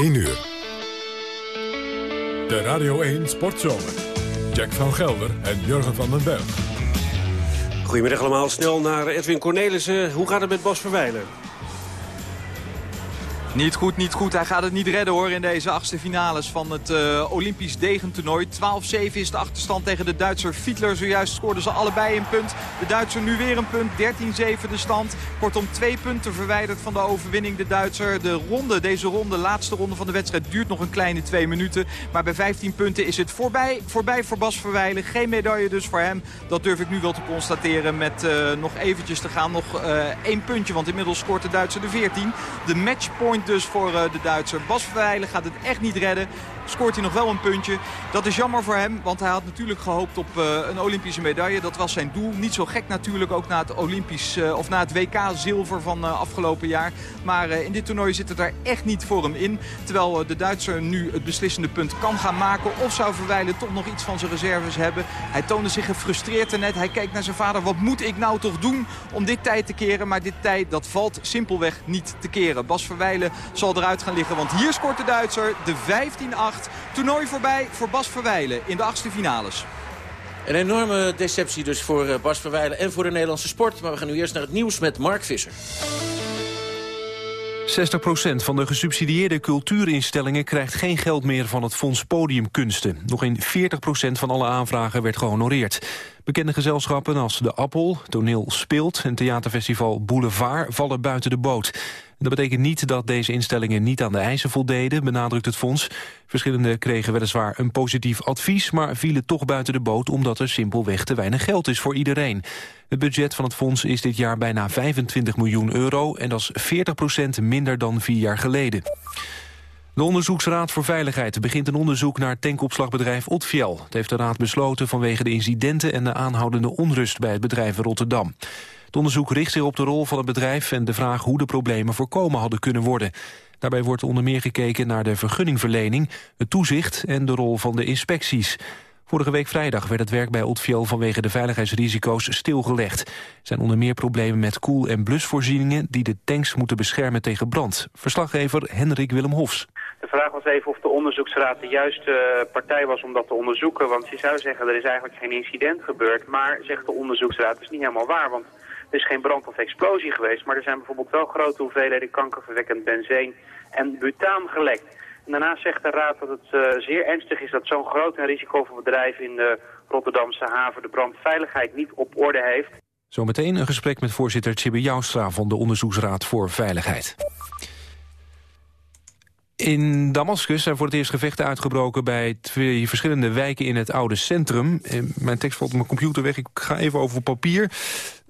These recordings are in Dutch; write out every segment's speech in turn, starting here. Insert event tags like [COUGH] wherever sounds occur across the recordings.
1 uur. De Radio 1 Sportzomer. Jack van Gelder en Jurgen van den Berg. Goedemiddag allemaal. Snel naar Edwin Cornelissen. Hoe gaat het met Bas Verwijlen? Niet goed, niet goed. Hij gaat het niet redden hoor in deze achtste finales van het uh, Olympisch degentoernooi. 12-7 is de achterstand tegen de Duitser Fiedler. Zojuist scoorden ze allebei een punt. De Duitser nu weer een punt. 13-7 de stand. Kortom twee punten verwijderd van de overwinning. De Duitser, de ronde, deze ronde, laatste ronde van de wedstrijd duurt nog een kleine twee minuten. Maar bij 15 punten is het voorbij, voorbij voor Bas Verwijlen. Geen medaille dus voor hem. Dat durf ik nu wel te constateren met uh, nog eventjes te gaan. Nog uh, één puntje, want inmiddels scoort de Duitser de 14. De matchpoint dus voor uh, de Duitser. Bas Verwijlen gaat het echt niet redden scoort hij nog wel een puntje. Dat is jammer voor hem, want hij had natuurlijk gehoopt op uh, een Olympische medaille. Dat was zijn doel. Niet zo gek natuurlijk, ook na het, Olympisch, uh, of na het WK zilver van afgelopen jaar. Maar in dit toernooi zit het daar echt niet voor hem in. Terwijl de Duitser nu het beslissende punt kan gaan maken. Of zou Verwijlen toch nog iets van zijn reserves hebben. Hij toonde zich gefrustreerd net. Hij kijkt naar zijn vader. Wat moet ik nou toch doen om dit tijd te keren? Maar dit tijd, dat valt simpelweg niet te keren. Bas Verwijlen zal eruit gaan liggen, want hier scoort de Duitser de 15-8. Toernooi voorbij voor Bas Verwijlen in de achtste finales. Een enorme deceptie dus voor Bas Verwijlen en voor de Nederlandse sport. Maar we gaan nu eerst naar het nieuws met Mark Visser. 60% van de gesubsidieerde cultuurinstellingen krijgt geen geld meer van het Fonds Podiumkunsten. Nog in 40% van alle aanvragen werd gehonoreerd. Bekende gezelschappen als De Appel, Toneel Speelt en theaterfestival Boulevard vallen buiten de boot. Dat betekent niet dat deze instellingen niet aan de eisen voldeden, benadrukt het fonds. Verschillende kregen weliswaar een positief advies, maar vielen toch buiten de boot omdat er simpelweg te weinig geld is voor iedereen. Het budget van het fonds is dit jaar bijna 25 miljoen euro en dat is 40% minder dan vier jaar geleden. De Onderzoeksraad voor Veiligheid begint een onderzoek naar tankopslagbedrijf Otfiel. Het heeft de raad besloten vanwege de incidenten en de aanhoudende onrust bij het bedrijf in Rotterdam. Het onderzoek richt zich op de rol van het bedrijf en de vraag hoe de problemen voorkomen hadden kunnen worden. Daarbij wordt onder meer gekeken naar de vergunningverlening, het toezicht en de rol van de inspecties. Vorige week vrijdag werd het werk bij Otfiel vanwege de veiligheidsrisico's stilgelegd. Er zijn onder meer problemen met koel- en blusvoorzieningen die de tanks moeten beschermen tegen brand. Verslaggever Henrik Willem Hofs. De vraag was even of de onderzoeksraad de juiste partij was om dat te onderzoeken. Want je zou zeggen, er is eigenlijk geen incident gebeurd. Maar, zegt de onderzoeksraad, dat is niet helemaal waar. Want is geen brand of explosie geweest, maar er zijn bijvoorbeeld wel grote hoeveelheden kankerverwekkend benzeen en butaan gelekt. En daarnaast zegt de raad dat het uh, zeer ernstig is dat zo'n groot en risicovol bedrijf in de Rotterdamse haven de brandveiligheid niet op orde heeft. Zometeen een gesprek met voorzitter Tjibbe Joustra van de Onderzoeksraad voor Veiligheid. In Damascus zijn voor het eerst gevechten uitgebroken bij twee verschillende wijken in het oude centrum. Eh, mijn tekst valt op mijn computer weg, ik ga even over papier.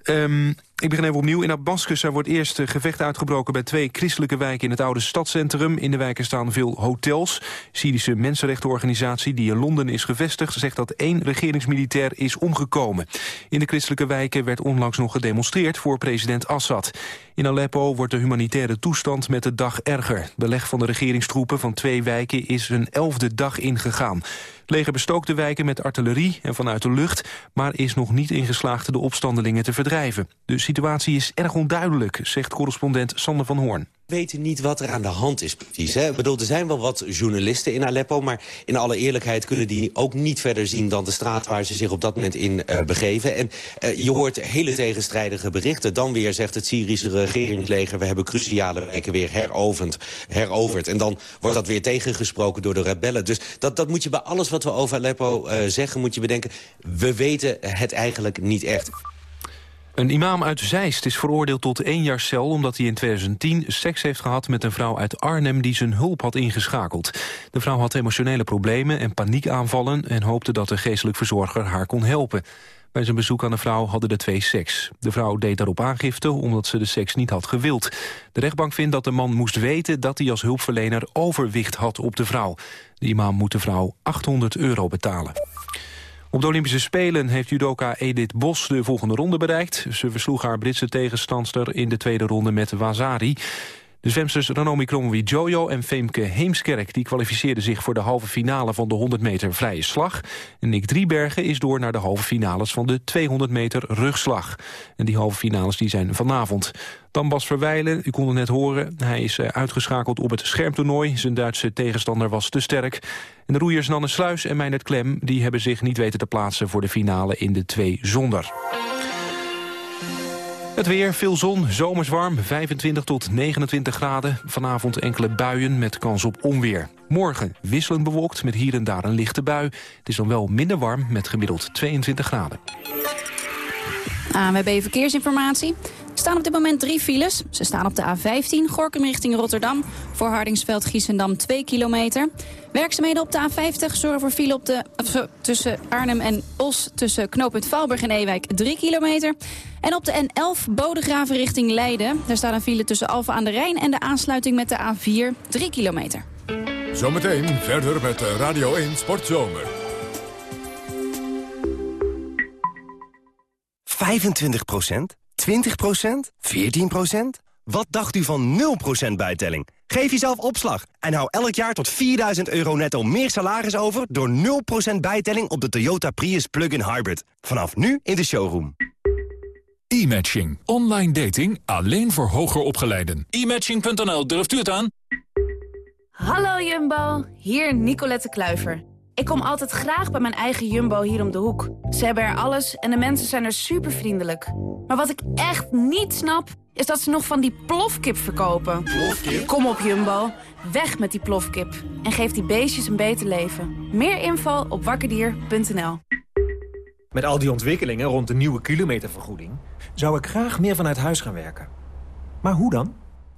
Um, ik begin even opnieuw. In Damascus wordt eerst gevecht uitgebroken bij twee christelijke wijken in het oude stadscentrum. In de wijken staan veel hotels. Syrische mensenrechtenorganisatie die in Londen is gevestigd zegt dat één regeringsmilitair is omgekomen. In de christelijke wijken werd onlangs nog gedemonstreerd voor president Assad. In Aleppo wordt de humanitaire toestand met de dag erger. De leg van de regeringstroepen van twee wijken is een elfde dag ingegaan. Het leger bestookt de wijken met artillerie en vanuit de lucht... maar is nog niet ingeslaagd de opstandelingen te verdrijven. De situatie is erg onduidelijk, zegt correspondent Sander van Hoorn weten niet wat er aan de hand is precies. Hè? Ik bedoel, er zijn wel wat journalisten in Aleppo... maar in alle eerlijkheid kunnen die ook niet verder zien... dan de straat waar ze zich op dat moment in uh, begeven. En uh, je hoort hele tegenstrijdige berichten. Dan weer zegt het Syrische regeringsleger... we hebben cruciale wijken weer heroverd, heroverd. En dan wordt dat weer tegengesproken door de rebellen. Dus dat, dat moet je bij alles wat we over Aleppo uh, zeggen... moet je bedenken, we weten het eigenlijk niet echt. Een imam uit Zeist is veroordeeld tot één jaar cel... omdat hij in 2010 seks heeft gehad met een vrouw uit Arnhem... die zijn hulp had ingeschakeld. De vrouw had emotionele problemen en paniekaanvallen... en hoopte dat de geestelijk verzorger haar kon helpen. Bij zijn bezoek aan de vrouw hadden de twee seks. De vrouw deed daarop aangifte omdat ze de seks niet had gewild. De rechtbank vindt dat de man moest weten dat hij als hulpverlener overwicht had op de vrouw. De imam moet de vrouw 800 euro betalen. Op de Olympische Spelen heeft judoka Edith Bos de volgende ronde bereikt. Ze versloeg haar Britse tegenstandster in de tweede ronde met Wazari. De zwemsters Ranomi Jojo en Femke Heemskerk... die kwalificeerden zich voor de halve finale van de 100 meter vrije slag. En Nick Driebergen is door naar de halve finales van de 200 meter rugslag. En die halve finales die zijn vanavond. Dan Bas Verwijlen, u kon het net horen. Hij is eh, uitgeschakeld op het schermtoernooi. Zijn Duitse tegenstander was te sterk. En de roeiers Nanne Sluis en Meijnerd Klem... die hebben zich niet weten te plaatsen voor de finale in de twee zonder. Het weer, veel zon, zomers warm, 25 tot 29 graden. Vanavond enkele buien met kans op onweer. Morgen wisselend bewolkt met hier en daar een lichte bui. Het is dan wel minder warm met gemiddeld 22 graden. ANWB Verkeersinformatie. Er staan op dit moment drie files. Ze staan op de A15, Gorkum richting Rotterdam. Voor Hardingsveld, Giesendam 2 kilometer. Werkzaamheden op de A50 zorgen voor file op de, of, tussen Arnhem en Os... tussen knooppunt Valburg en Ewijk 3 kilometer. En op de N11 Bodegraven richting Leiden. Daar staat een file tussen Alphen aan de Rijn... en de aansluiting met de A4 3 kilometer. Zometeen verder met Radio 1 Sportzomer. 25 20% 14% Wat dacht u van 0% bijtelling? Geef jezelf opslag en hou elk jaar tot 4000 euro netto meer salaris over... door 0% bijtelling op de Toyota Prius Plug-in Hybrid. Vanaf nu in de showroom. E-matching. Online dating alleen voor hoger opgeleiden. E-matching.nl, durft u het aan? Hallo Jumbo, hier Nicolette Kluiver. Ik kom altijd graag bij mijn eigen Jumbo hier om de hoek. Ze hebben er alles en de mensen zijn er super vriendelijk. Maar wat ik echt niet snap, is dat ze nog van die plofkip verkopen. Plofkip? Kom op Jumbo, weg met die plofkip. En geef die beestjes een beter leven. Meer info op wakkerdier.nl Met al die ontwikkelingen rond de nieuwe kilometervergoeding... zou ik graag meer vanuit huis gaan werken. Maar hoe dan?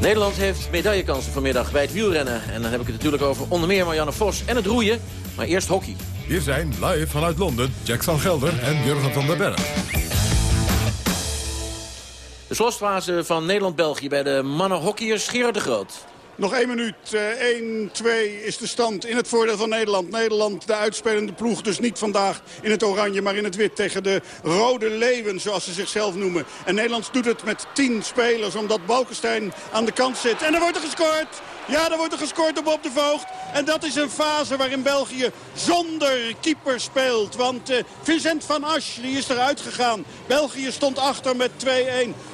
Nederland heeft medaillekansen vanmiddag bij het wielrennen. En dan heb ik het natuurlijk over onder meer Marianne Vos en het roeien. Maar eerst hockey. Hier zijn live vanuit Londen Jack van Gelder en Jurgen van der Berg. De slotfase van Nederland-België bij de mannenhockeyers Gerard de Groot. Nog één minuut. 1-2 eh, is de stand in het voordeel van Nederland. Nederland, de uitspelende ploeg, dus niet vandaag in het oranje, maar in het wit. Tegen de rode leeuwen, zoals ze zichzelf noemen. En Nederland doet het met 10 spelers, omdat Balkenstein aan de kant zit. En er wordt er gescoord! Ja, er wordt er gescoord op Bob de Voogd. En dat is een fase waarin België zonder keeper speelt. Want uh, Vincent van Asch is eruit gegaan. België stond achter met 2-1.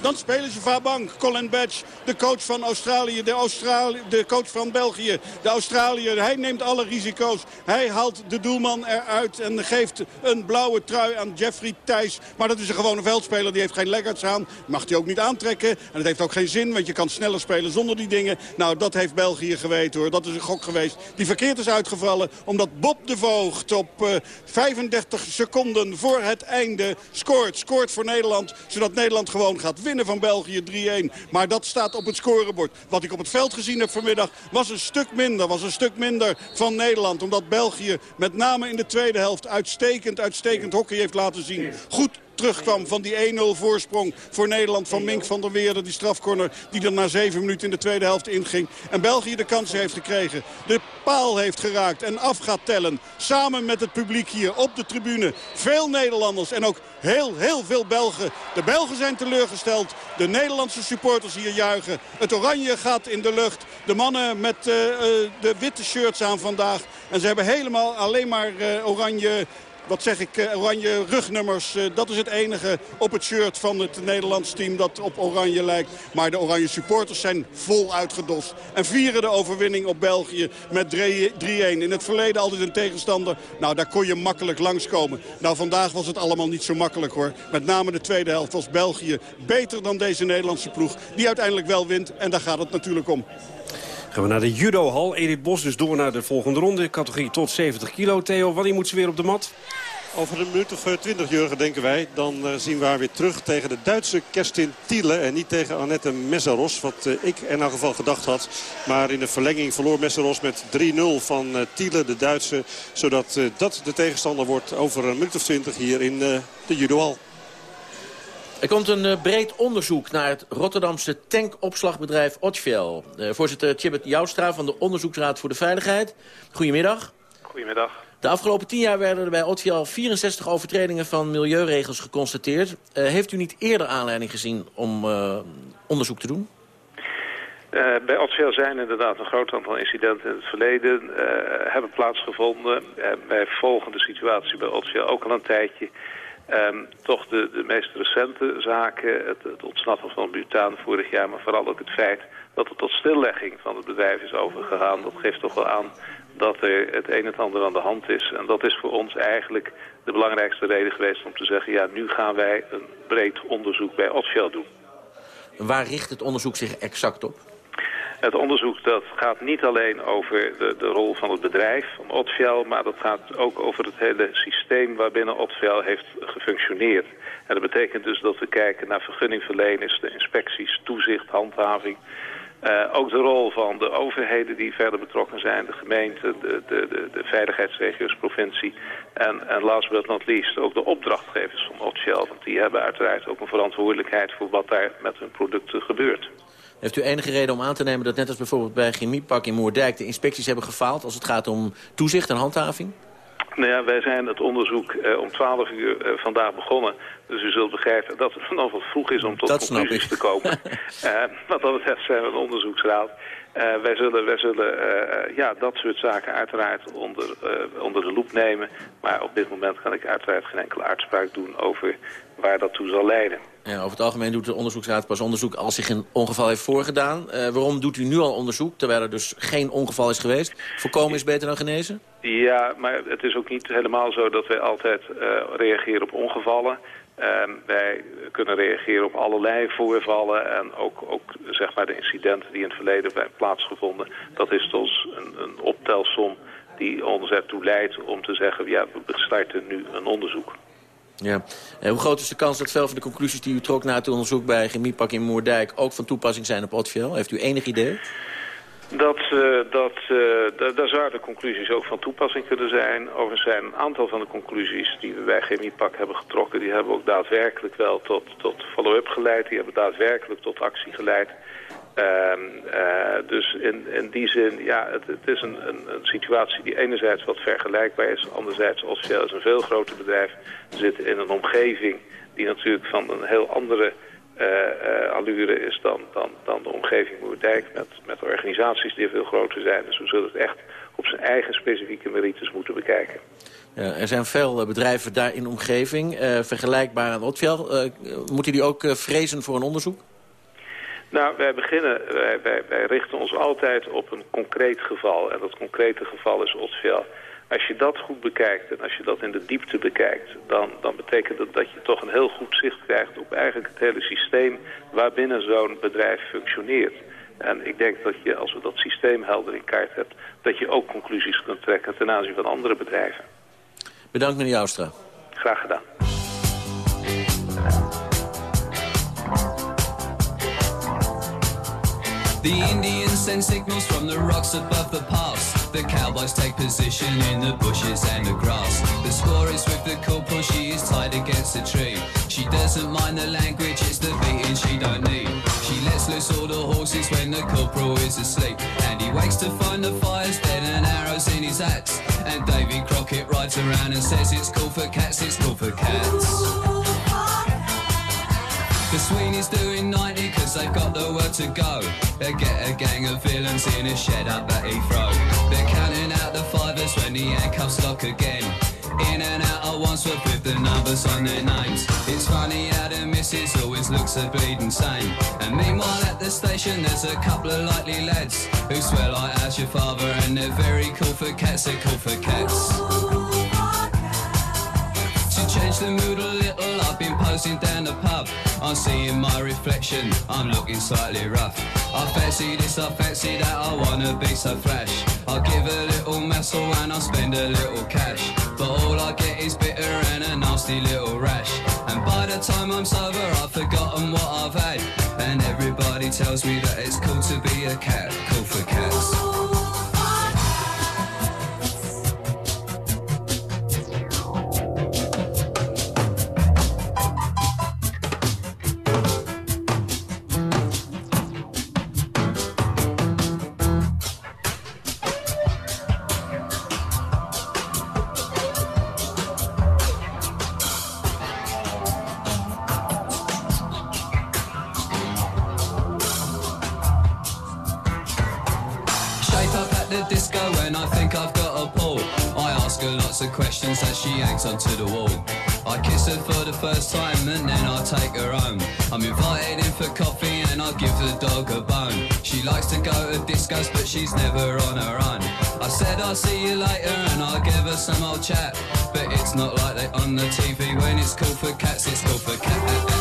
Dan spelen ze Vabank, Colin Badge, de coach van Australië, de, Australië, de coach van België, de Australiër. Hij neemt alle risico's. Hij haalt de doelman eruit en geeft een blauwe trui aan Jeffrey Thijs. Maar dat is een gewone veldspeler, die heeft geen leggards aan. Mag hij ook niet aantrekken. En dat heeft ook geen zin, want je kan sneller spelen zonder die dingen. Nou, dat heeft België geweten hoor. Dat is een gok geweest die verkeerd is uitgevallen. Omdat Bob de Voogd op uh, eh, 35 seconden voor het einde scoort. Scoort voor Nederland, zodat Nederland gewoon gaat winnen van België 3-1. Maar dat staat op het scorebord. Wat ik op het veld gezien heb vanmiddag was een stuk minder. Was een stuk minder van Nederland. Omdat België met name in de tweede helft uitstekend, uitstekend hockey heeft laten zien. Goed terugkwam van die 1-0 voorsprong voor Nederland van Mink van der Weerde. Die strafcorner die er na 7 minuten in de tweede helft inging. En België de kans heeft gekregen. De paal heeft geraakt en af gaat tellen. Samen met het publiek hier op de tribune. Veel Nederlanders en ook heel, heel veel Belgen. De Belgen zijn teleurgesteld. De Nederlandse supporters hier juichen. Het oranje gaat in de lucht. De mannen met uh, uh, de witte shirts aan vandaag. En ze hebben helemaal alleen maar uh, oranje wat zeg ik, eh, oranje rugnummers. Eh, dat is het enige op het shirt van het Nederlands team dat op oranje lijkt. Maar de oranje supporters zijn vol uitgedost. En vieren de overwinning op België met 3-1. In het verleden altijd een tegenstander. Nou, daar kon je makkelijk langskomen. Nou, vandaag was het allemaal niet zo makkelijk hoor. Met name de tweede helft was België beter dan deze Nederlandse ploeg. Die uiteindelijk wel wint. En daar gaat het natuurlijk om. Gaan we naar de judohal. Edith Bos dus door naar de volgende ronde. Categorie tot 70 kilo. Theo, wanneer moet ze weer op de mat? Over een minuut of eh, twintig, Jurgen, denken wij. Dan uh, zien we haar weer terug tegen de Duitse Kerstin Thiele. En niet tegen Annette Messeros, wat uh, ik in elk geval gedacht had. Maar in de verlenging verloor Messeros met 3-0 van Thiele, de Duitse. Zodat dat de tegenstander wordt over een minuut of twintig hier in de judohal. Er komt een breed onderzoek naar het Rotterdamse tankopslagbedrijf Otfiel. voorzitter Tjibet Joustra van de Onderzoeksraad voor de Veiligheid. Goedemiddag. Goedemiddag. De afgelopen tien jaar werden er bij Otfiel 64 overtredingen van milieuregels geconstateerd. Uh, heeft u niet eerder aanleiding gezien om uh, onderzoek te doen? Uh, bij Otfiel zijn inderdaad een groot aantal incidenten in het verleden hebben plaatsgevonden. wij volgen de situatie bij Otfiel ook al een tijdje. Um, toch de, de meest recente zaken, het, het ontsnappen van butaan vorig jaar... maar vooral ook het feit dat er tot stillegging van het bedrijf is overgegaan... dat geeft toch wel aan dat er het een en ander aan de hand is. En dat is voor ons eigenlijk de belangrijkste reden geweest om te zeggen... ja, nu gaan wij een breed onderzoek bij Otshell doen. Waar richt het onderzoek zich exact op? Het onderzoek dat gaat niet alleen over de, de rol van het bedrijf, van Otfiel, maar dat gaat ook over het hele systeem waarbinnen Otfiel heeft gefunctioneerd. En dat betekent dus dat we kijken naar vergunningverleners, de inspecties, toezicht, handhaving... Uh, ook de rol van de overheden die verder betrokken zijn, de gemeente, de, de, de, de veiligheidsregio's, provincie. En, en last but not least ook de opdrachtgevers van Otshell. Want die hebben uiteraard ook een verantwoordelijkheid voor wat daar met hun producten gebeurt. Heeft u enige reden om aan te nemen dat net als bijvoorbeeld bij Chemiepak in Moerdijk... de inspecties hebben gefaald als het gaat om toezicht en handhaving? Nou ja, wij zijn het onderzoek eh, om 12 uur eh, vandaag begonnen. Dus u zult begrijpen dat het nog wat vroeg is om tot dat conclusies te komen. uh, [LAUGHS] wat dat betreft zijn we een onderzoeksraad. Wij zullen, wij zullen ja, dat soort zaken uiteraard onder, onder de loep nemen. Maar op dit moment kan ik uiteraard geen enkele uitspraak doen over waar dat toe zal leiden. Ja, over het algemeen doet de onderzoeksraad pas onderzoek als zich een ongeval heeft voorgedaan. Uh, waarom doet u nu al onderzoek, terwijl er dus geen ongeval is geweest? Voorkomen is beter dan genezen? Ja, maar het is ook niet helemaal zo dat wij altijd uh, reageren op ongevallen. Uh, wij kunnen reageren op allerlei voorvallen en ook, ook zeg maar de incidenten die in het verleden hebben plaatsgevonden. Dat is dus een, een optelsom die ons ertoe leidt om te zeggen, ja, we starten nu een onderzoek. Ja. En hoe groot is de kans dat veel van de conclusies die u trok na het onderzoek bij Chemiepak in Moerdijk ook van toepassing zijn op Otfiel? Heeft u enig idee? Dat, uh, dat, uh, daar zouden de conclusies ook van toepassing kunnen zijn. Overigens zijn een aantal van de conclusies die we bij Chemiepak hebben getrokken... die hebben ook daadwerkelijk wel tot, tot follow-up geleid. Die hebben daadwerkelijk tot actie geleid. Uh, dus in, in die zin, ja, het, het is een, een, situatie die enerzijds wat vergelijkbaar is. Anderzijds, Osfel is een veel groter bedrijf. zit in een omgeving die natuurlijk van een heel andere uh, uh, allure is dan, dan, dan de omgeving Moerdijk. Met, met organisaties die veel groter zijn. Dus we zullen het echt op zijn eigen specifieke merites moeten bekijken. Ja, er zijn veel bedrijven daar in omgeving, vergelijkbaar aan Otvel. moeten die ook vrezen voor een onderzoek? Nou, wij beginnen, wij, wij, wij, richten ons altijd op een concreet geval. En dat concrete geval is Otsvel. Als je dat goed bekijkt en als je dat in de diepte bekijkt... dan, dan betekent dat dat je toch een heel goed zicht krijgt op eigenlijk het hele systeem... waarbinnen zo'n bedrijf functioneert. En ik denk dat je, als we dat systeem helder in kaart hebt... dat je ook conclusies kunt trekken ten aanzien van andere bedrijven. Bedankt meneer Joustra. Graag gedaan. The Indians send signals from the rocks above the pass. The cowboys take position in the bushes and the grass. The score is with the corporal, she is tied against a tree. She doesn't mind the language, it's the beating she don't need. She lets loose all the horses when the corporal is asleep. And he wakes to find the fire's dead and arrows in his axe. And Davy Crockett rides around and says it's cool for cats, it's cool for cats. The Sweeney's doing 90 cause they've got word to go. They get a gang of villains in a shed up at Heathrow. They're counting out the fivers when the handcuffs lock again. In and out at Wandsworth with the numbers on their names. It's funny how the missus always looks so bleeding sane. And meanwhile at the station there's a couple of likely lads who swear like as your father and they're very cool for cats, they're cool for cats change the mood a little. I've been posing down the pub. I'm seeing my reflection. I'm looking slightly rough. I fancy this, I fancy that, I wanna be so fresh. I'll give a little muscle and I'll spend a little cash. But all I get is bitter and a nasty little rash. And by the time I'm sober, I've forgotten what I've had. And everybody tells me that it's cool to be a cat, cool for cats. The disco when I think I've got a pull. I ask her lots of questions as she hangs onto the wall. I kiss her for the first time and then I take her home. I'm invited in for coffee and I give the dog a bone. She likes to go to discos but she's never on her own. I said I'll see you later and I'll give her some old chat. But it's not like they on the TV when it's cool for cats, it's cool for cats.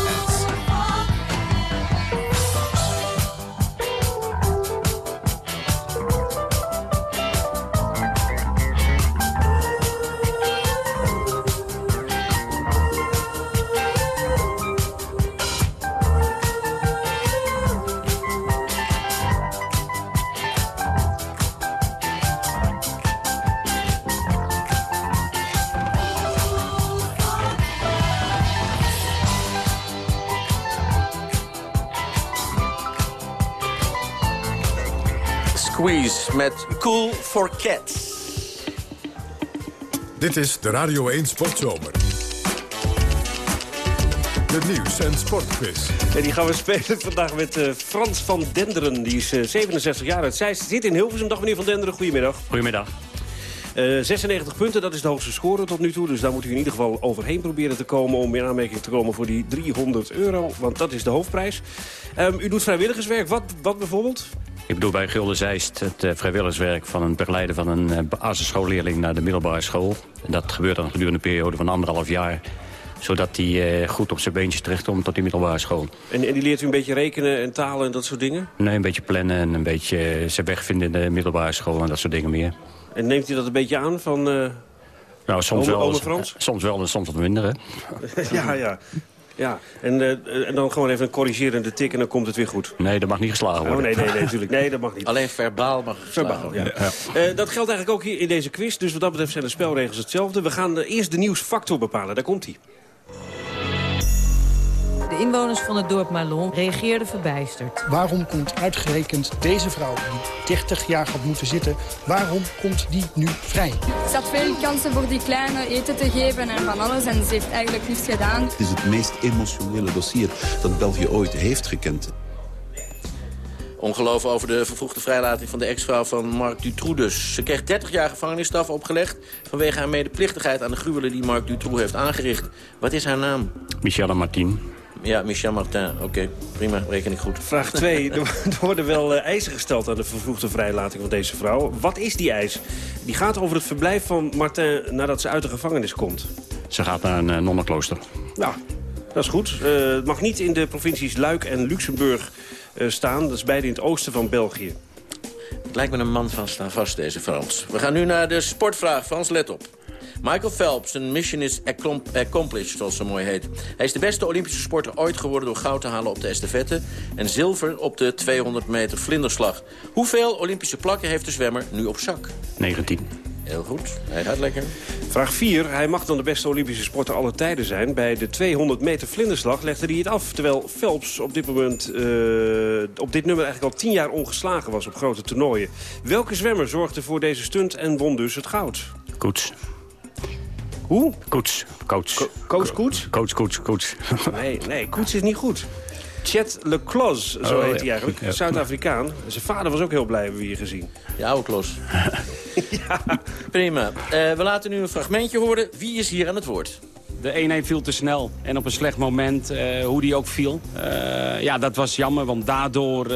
Met Cool for Cats. Dit is de Radio 1 Sportzomer. De nieuws- en sportquiz. En die gaan we spelen vandaag met eh, Frans van Denderen. Die is eh, 67 jaar uit. Zij zit in Hilversum. Dag meneer van Denderen, goedemiddag. Goedemiddag. Eh, 96 punten, dat is de hoogste score tot nu toe. Dus daar moet u in ieder geval overheen proberen te komen... om in aanmerking te komen voor die 300 euro. Want dat is de hoofdprijs. Ehm, u doet vrijwilligerswerk. Wat, wat bijvoorbeeld? Ik doe bij Gulden Zeist het eh, vrijwilligerswerk van een begeleiden van een uh, basisschoolleerling naar de middelbare school. En dat gebeurt dan gedurende een periode van anderhalf jaar. Zodat hij uh, goed op zijn beentjes terechtkomt tot die middelbare school. En, en, die leert u een beetje rekenen en talen en dat soort dingen? Nee, een beetje plannen en een beetje zijn weg vinden in de middelbare school en dat soort dingen meer. En neemt u dat een beetje aan van... Uh, nou, soms ome, wel, ome Frans? soms wel en soms wat minder, hè? [LAUGHS] ja, ja. Ja, en, uh, en dan gewoon even een corrigerende tik en dan komt het weer goed. Nee, dat mag niet geslagen worden. Oh, nee, nee, nee, natuurlijk. Nee, dat mag niet. [LAUGHS] Alleen verbaal mag Verbaal, ja. ja. Uh, dat geldt eigenlijk ook hier in deze quiz. Dus wat dat betreft zijn de spelregels hetzelfde. We gaan eerst de nieuwsfactor bepalen. Daar komt hij. De inwoners van het dorp Malon reageerden verbijsterd. Waarom komt uitgerekend deze vrouw, die 30 jaar had moeten zitten... waarom komt die nu vrij? Ze had veel kansen voor die kleine eten te geven en van alles. En ze heeft eigenlijk niets gedaan. Het is het meest emotionele dossier dat België ooit heeft gekend. Ongeloof over de vervroegde vrijlating van de ex-vrouw van Marc Dutroux dus. Ze kreeg 30 jaar gevangenisstraf opgelegd... vanwege haar medeplichtigheid aan de gruwelen die Marc Dutroux heeft aangericht. Wat is haar naam? Michelle Martin. Ja, Michel Martin. Oké, okay. prima. Reken ik goed. Vraag 2. [LAUGHS] er worden wel uh, eisen gesteld aan de vervroegde vrijlating van deze vrouw. Wat is die eis? Die gaat over het verblijf van Martin nadat ze uit de gevangenis komt. Ze gaat naar een uh, nonnenklooster. Nou, dat is goed. Uh, het mag niet in de provincies Luik en Luxemburg staan. Dat is beide in het oosten van België. Het lijkt me een man van staan vast, deze Frans. We gaan nu naar de sportvraag. Frans, let op. Michael Phelps, een mission is accomplished, zoals zo mooi heet. Hij is de beste Olympische sporter ooit geworden door goud te halen op de estafette... en zilver op de 200 meter vlinderslag. Hoeveel Olympische plakken heeft de zwemmer nu op zak? 19. Heel goed, hij gaat lekker. Vraag 4. Hij mag dan de beste Olympische sporter aller tijden zijn. Bij de 200 meter vlinderslag legde hij het af. Terwijl Phelps op dit moment uh, op dit nummer eigenlijk al 10 jaar ongeslagen was op grote toernooien. Welke zwemmer zorgde voor deze stunt en won dus het goud? Koets. Hoe? Koets. Coach. Co coach Koets? Coach, Koets, Koets. Nee, nee, Koets is niet goed. Chet Leclos, zo oh, heet hij eigenlijk. Ja. Zuid-Afrikaan. Zijn vader was ook heel blij, hebben we hier gezien. Ja, oude Klos. [LAUGHS] ja. Prima. Uh, we laten nu een fragmentje horen. Wie is hier aan het woord? De 1-1 viel te snel. En op een slecht moment, uh, hoe die ook viel. Uh, ja, dat was jammer, want daardoor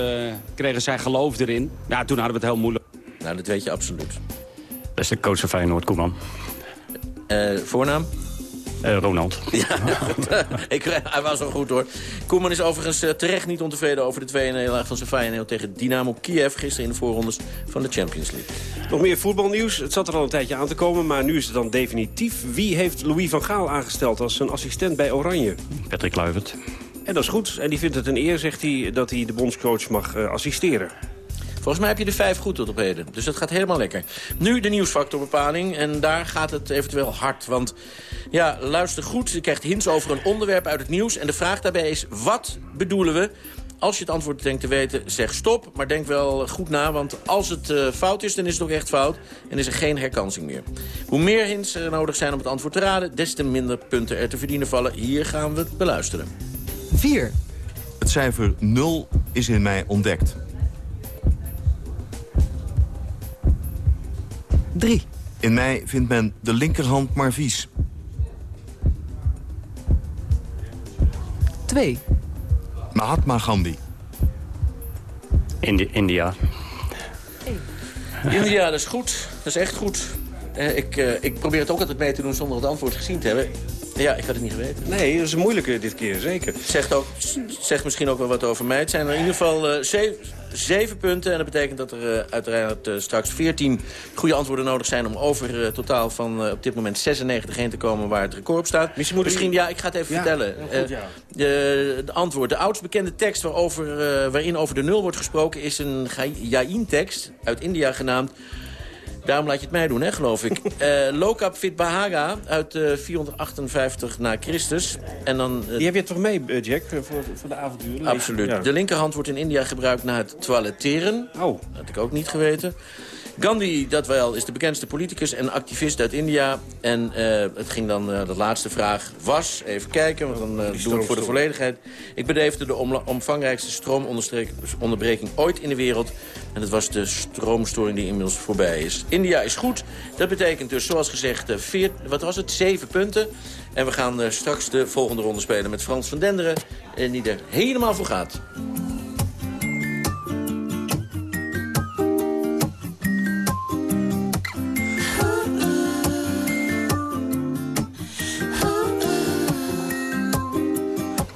kregen zij geloof erin. Ja, toen hadden we het heel moeilijk. Nou, dat weet je absoluut. Dat is de coach van Feyenoord, Koeman. Voornaam? Eh, Ronald. [LAUGHS] Ja, goed. [LAUGHS] ik, hij was al goed hoor. Koeman is overigens eh, terecht niet ontevreden over de 2-1 van zijn Feyenoord tegen Dynamo Kiev... gisteren in de voorrondes van de Champions League. Nog meer voetbalnieuws. Het zat er al een tijdje aan te komen, maar nu is het dan definitief. Wie heeft Louis van Gaal aangesteld als zijn assistent bij Oranje? Patrick Kluivert. En dat is goed. En die vindt het een eer, zegt hij, dat hij de bondscoach mag assisteren. Volgens mij heb je de vijf goed tot op heden. Dus dat gaat helemaal lekker. Nu de nieuwsfactorbepaling. En daar gaat het eventueel hard. Want ja, luister goed. Je krijgt hints over een onderwerp uit het nieuws. En de vraag daarbij is, wat bedoelen we? Als je het antwoord denkt te weten, zeg stop. Maar denk wel goed na, want als het uh, fout is, dan is het ook echt fout. En is er geen herkansing meer. Hoe meer hints er nodig zijn om het antwoord te raden... des te minder punten er te verdienen vallen. Hier gaan we het beluisteren. 4. Het cijfer 0 is in mij ontdekt. 3. In mij vindt men de linkerhand maar vies. 2. Mahatma Gandhi. Indi India. India, dat is goed. Dat is echt goed. Eh, ik, uh, ik probeer het ook altijd mee te doen zonder het antwoord gezien te hebben. Ja, ik had het niet geweten. Nee, dat is een moeilijke dit keer, zeker. Zegt, ook, zegt misschien ook wel wat over mij. Het zijn er in ieder geval uh, zeven, zeven, punten. En dat betekent dat er uh, uiteraard uh, straks 14 goede antwoorden nodig zijn... om over totaal van op dit moment 96 heen te komen waar het record op staat. Misschien, misschien ja, ik ga het even ja, vertellen. Goed, ja. de, de antwoord. De oudst bekende tekst waarover, waarin over de nul wordt gesproken... is een Jain-tekst uit India genaamd... Daarom laat je het mij doen, hè, geloof ik. uh, [LAUGHS] Lokap Vitbahaga uit uh, 458 na Christus. En dan, uh, Die heb je toch mee, Jack, voor, voor de avonturen? Absoluut. Ja. De linkerhand wordt in India gebruikt na het toiletteren. Oh. Dat had ik ook niet geweten. Gandhi, dat wel, is de bekendste politicus en activist uit India. En uh, het ging dan, uh, de laatste vraag was, even kijken, want dan uh, doe ik voor de volledigheid. Ik beleefde de om, omvangrijkste stroomonderbreking ooit in de wereld. En dat was de stroomstoring die inmiddels voorbij is. India is goed. Dat betekent dus, zoals gezegd, veer, wat was het, zeven punten. En we gaan straks de volgende ronde spelen met Frans van Denderen. die er helemaal voor gaat.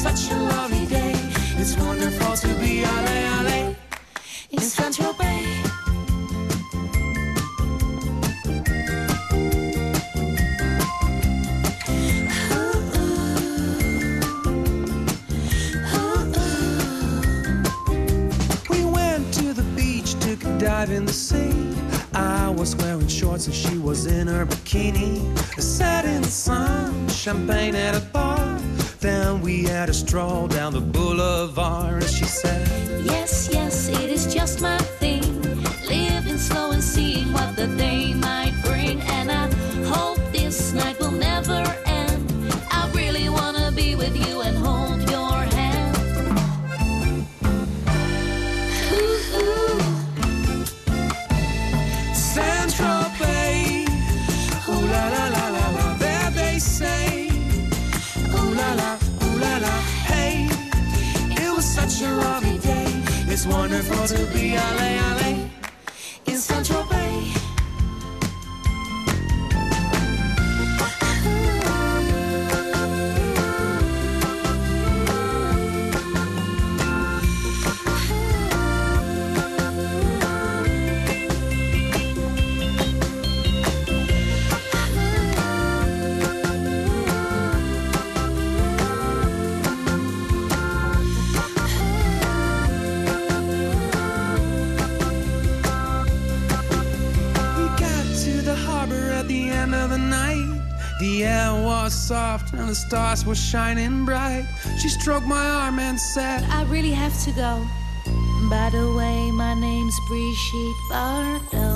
Such a lovely day. It's wonderful to be ale ale in Central Bay. We went to the beach, took a dive in the sea. I was wearing shorts and she was in her bikini. I Sat in the sun, champagne at a bar. Then we had a stroll down the boulevard and she said, Yes, yes, it is just my thing. Living slow and seeing what the day wonderful to be ale the stars were shining bright. She stroked my arm and said, I really have to go. By the way, my name's Brigitte Bardot.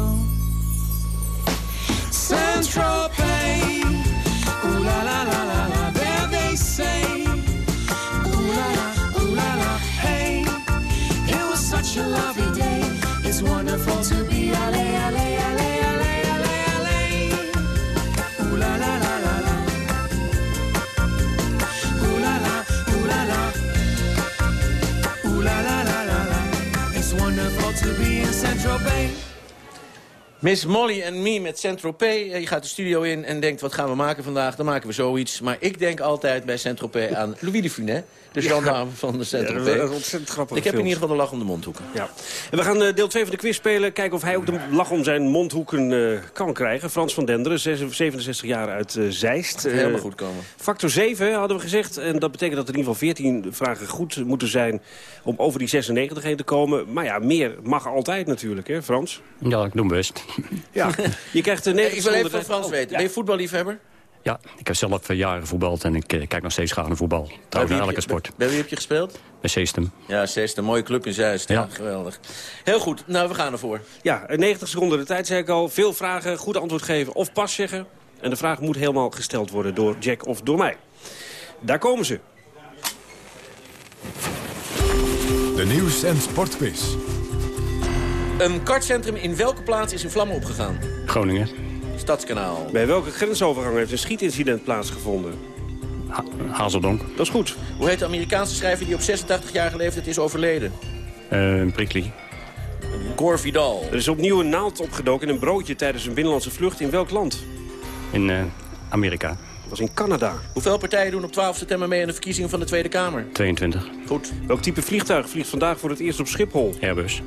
Miss Molly en Me met Saint-Tropez. Eh, Je gaat de studio in en denkt, wat gaan we maken vandaag? Dan maken we zoiets. Maar ik denk altijd bij Saint-Tropez aan Louis de Funès. De gendarme van de Ja, dat is Saint-Tropez. een ontzettend grappige ik heb in ieder geval de lach om de mondhoeken. Ja. En we gaan eh, deel 2 van de quiz spelen. Kijken of hij ook de lach om zijn mondhoeken eh, kan krijgen. Frans van Denderen, 67 jaar uit Zeist. Helemaal goed komen. Factor 7 hadden we gezegd. En dat betekent dat er in ieder geval 14 vragen goed moeten zijn... om over die 96 heen te komen. Maar ja, meer mag altijd natuurlijk, hè Frans? Ja, ik doe best. Ja, [LAUGHS] je krijgt Eh, 90 ik wil even van Frans tijd. weten. Ja. Ben je voetballiefhebber? Ja, ik heb zelf eh, jaren gevoetbald en ik eh, kijk nog steeds graag naar voetbal. Trouwens, wie naar heb elke je- sport. Bij wie heb je gespeeld? Bij Seestem. Ja, een mooie club in Zeist. Ja. Ja. geweldig. Heel goed, nou, we gaan ervoor. Ja, eh, 90 seconden de tijd, zei ik al. Veel vragen, goed antwoord geven of pas zeggen. En de vraag moet helemaal gesteld worden door Jack of door mij. Daar komen ze. De nieuws- en sportquiz. Een kartcentrum in welke plaats is in vlammen opgegaan? Groningen. Stadskanaal. Bij welke grensovergang heeft een schietincident plaatsgevonden? Ha Hazeldonk. Dat is goed. Hoe heet de Amerikaanse schrijver die op 86-jarige leeftijd is overleden? Eh Prickly. Gore Vidal. Er is opnieuw een naald opgedoken in een broodje tijdens een binnenlandse vlucht. In welk land? In eh, Amerika. Dat was in Canada. Hoeveel partijen doen op 12 september mee aan de verkiezingen van de Tweede Kamer? 22. Goed. Welk type vliegtuig vliegt vandaag voor het eerst op Schiphol? Airbus.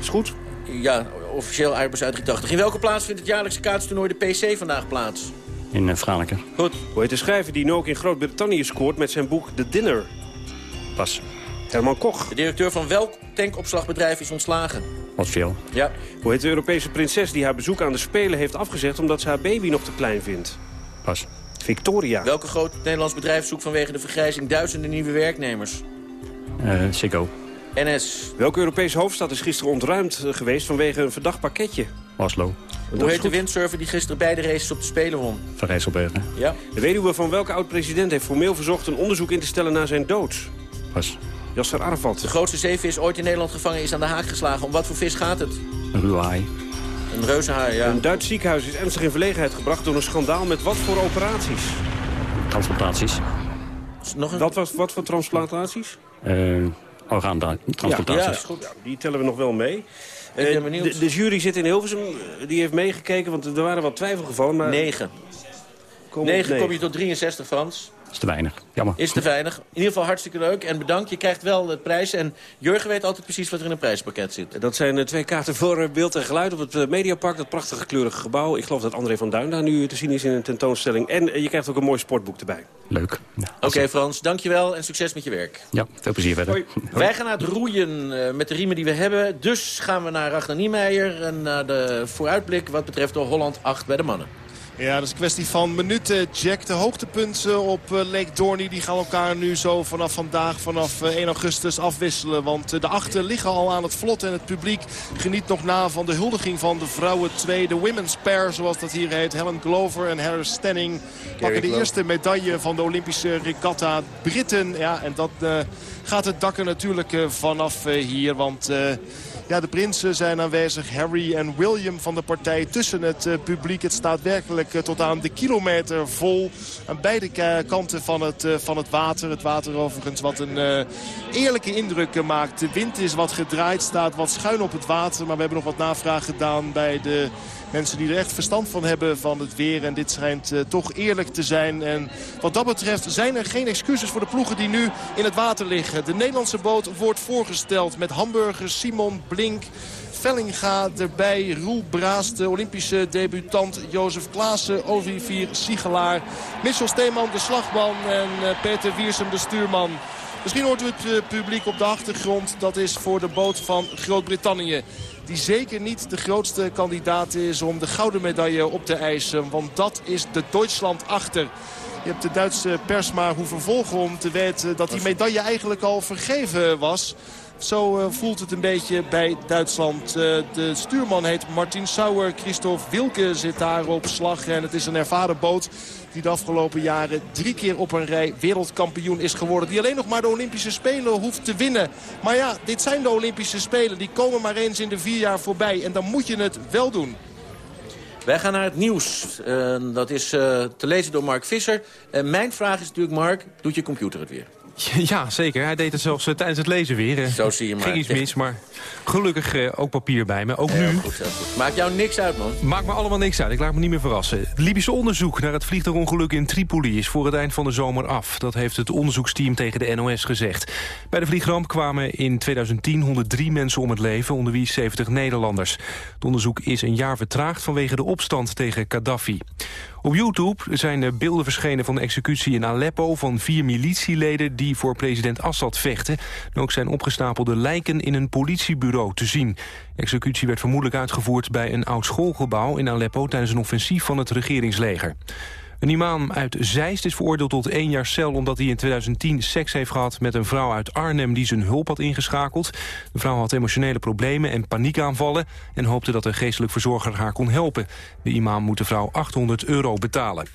Is goed. Ja, officieel Airbus uit 80. In welke plaats vindt het jaarlijkse kaatstoernooi de PC vandaag plaats? In uh, Franeker. Goed. Hoe heet de schrijver die nu ook in Groot-Brittannië scoort met zijn boek The Dinner? Pas. Herman Koch. De directeur van welk tankopslagbedrijf is ontslagen? Wat veel. Ja. Hoe heet de Europese prinses die haar bezoek aan de Spelen heeft afgezegd... omdat ze haar baby nog te klein vindt? Pas. Victoria. Welke groot Nederlands bedrijf zoekt vanwege de vergrijzing duizenden nieuwe werknemers? Uh, Sico. NS. Welke Europese hoofdstad is gisteren ontruimd eh, geweest vanwege een verdacht pakketje? Oslo. Hoe heet de windsurfer die gisteren beide races op de Spelen won? Van Rijsselbergen. Ja. De weduwe van welke oud-president heeft formeel verzocht een onderzoek in te stellen naar zijn dood? Pas. Yasser Arafat. De grootste zeevis ooit in Nederland gevangen is aan de haak geslagen. Om wat voor vis gaat het? Een ruwe haai. Een reuzenhaai, ja. Een Duits ziekenhuis is ernstig in verlegenheid gebracht door een schandaal met wat voor operaties? Transplantaties. Nog een... Wat, was, wat voor transplantaties? Uh, orgaantransplantaties. Ja, ja, is goed. Ja, die tellen we nog wel mee. Ik ben Uh, benieuwd. de, de jury zit in Hilversum, die heeft meegekeken, want er waren wat twijfelgevallen. Maar 9. kom op 9 negen. kom je tot 63, Frans. Is te weinig. Jammer. Is te weinig. In ieder geval hartstikke leuk en bedankt. Je krijgt wel het prijs. En Jurgen weet altijd precies wat er in een prijspakket zit. Dat zijn eh, twee kaarten voor eh, beeld en geluid op het eh, Mediapark. Dat prachtige kleurige gebouw. Ik geloof dat André van Duin daar nu te zien is in een tentoonstelling. En je krijgt ook een mooi sportboek erbij. Leuk. Ja, Oké Frans, dankjewel en succes met je werk. Ja, veel plezier verder. Hoi. Wij gaan naar het roeien eh, met de riemen die we hebben. Dus gaan we naar Ragnar Niemeyer en naar de vooruitblik wat betreft de Holland 8 bij de mannen. Ja, dat is een kwestie van minuten. Jack, de hoogtepunten op eh, Lake Dorney... die gaan elkaar nu zo vanaf vandaag, vanaf eh, 1 augustus afwisselen. Want eh, de achten liggen al aan het vlot en het publiek geniet nog na van de huldiging van de vrouwen 2. De women's pair, zoals dat hier heet. Helen Glover en Harris Stenning pakken de eerste medaille van de Olympische regatta. Britten, ja, en dat eh, gaat het dak er natuurlijk eh, vanaf eh, hier. Want... ja, de prinsen zijn aanwezig. Harry en William van de partij tussen het eh, publiek. Het staat werkelijk eh, tot aan de kilometer vol. Aan beide ka- kanten van het, eh, van het water. Het water overigens wat een eerlijke indruk maakt. De wind is wat gedraaid, staat wat schuin op het water. Maar we hebben nog wat navraag gedaan bij de mensen die er echt verstand van hebben van het weer. En dit schijnt eh, toch eerlijk te zijn. En wat dat betreft zijn er geen excuses voor de ploegen die nu in het water liggen. De Nederlandse boot wordt voorgesteld met Hamburger, Simon, Blink... Vellinga erbij, Roel Braas, de Olympische debutant Jozef Klaassen, Olivier Siegelaar, Michel Steeman, de slagman en eh, Peter Wiersum, de stuurman. Misschien hoort u het eh, publiek op de achtergrond. Dat is voor de boot van Groot-Brittannië. Die zeker niet de grootste kandidaat is om de gouden medaille op te eisen. Want dat is de Duitsland achter. Je hebt de Duitse pers maar hoeven volgen om te weten dat die medaille eigenlijk al vergeven was. Zo uh, voelt het een beetje bij Duitsland. Uh, de stuurman heet Martin Sauer. Christophe Wilke zit daar op slag. En het is een ervaren boot die de afgelopen jaren drie keer op een rij wereldkampioen is geworden. Die alleen nog maar de Olympische Spelen hoeft te winnen. Maar ja, dit zijn de Olympische Spelen. Die komen maar eens in de vier jaar voorbij. En dan moet je het wel doen. Wij gaan naar het nieuws. Uh, dat is te lezen door Mark Visser. mijn vraag is natuurlijk, Mark, doet je computer het weer? [LAUGHS] Ja, zeker. Hij deed het zelfs uh, tijdens het lezen weer. Uh, Zo zie je maar. Ging iets mis, maar gelukkig uh, ook papier bij me. Ook heel nu. Goed, heel goed. Maakt jou niks uit, man. Maakt me allemaal niks uit. Ik laat me niet meer verrassen. Het Libische onderzoek naar het vliegtuigongeluk in Tripoli is voor het eind van de zomer af. Dat heeft het onderzoeksteam tegen de NOS gezegd. Bij de vliegramp kwamen in 2010 103 mensen om het leven, onder wie 70 Nederlanders. Het onderzoek is een jaar vertraagd vanwege de opstand tegen Gaddafi. Op YouTube zijn beelden verschenen van de executie in Aleppo... van vier militieleden die voor president Assad vechten. En ook zijn opgestapelde lijken in een politiebureau te zien. De executie werd vermoedelijk uitgevoerd bij een oud schoolgebouw in Aleppo... tijdens een offensief van het regeringsleger. Een imam uit Zeist is veroordeeld tot één jaar cel... omdat hij in 2010 seks heeft gehad met een vrouw uit Arnhem... die zijn hulp had ingeschakeld. De vrouw had emotionele problemen en paniekaanvallen... en hoopte dat een geestelijk verzorger haar kon helpen. De imam moet de vrouw 800 euro betalen.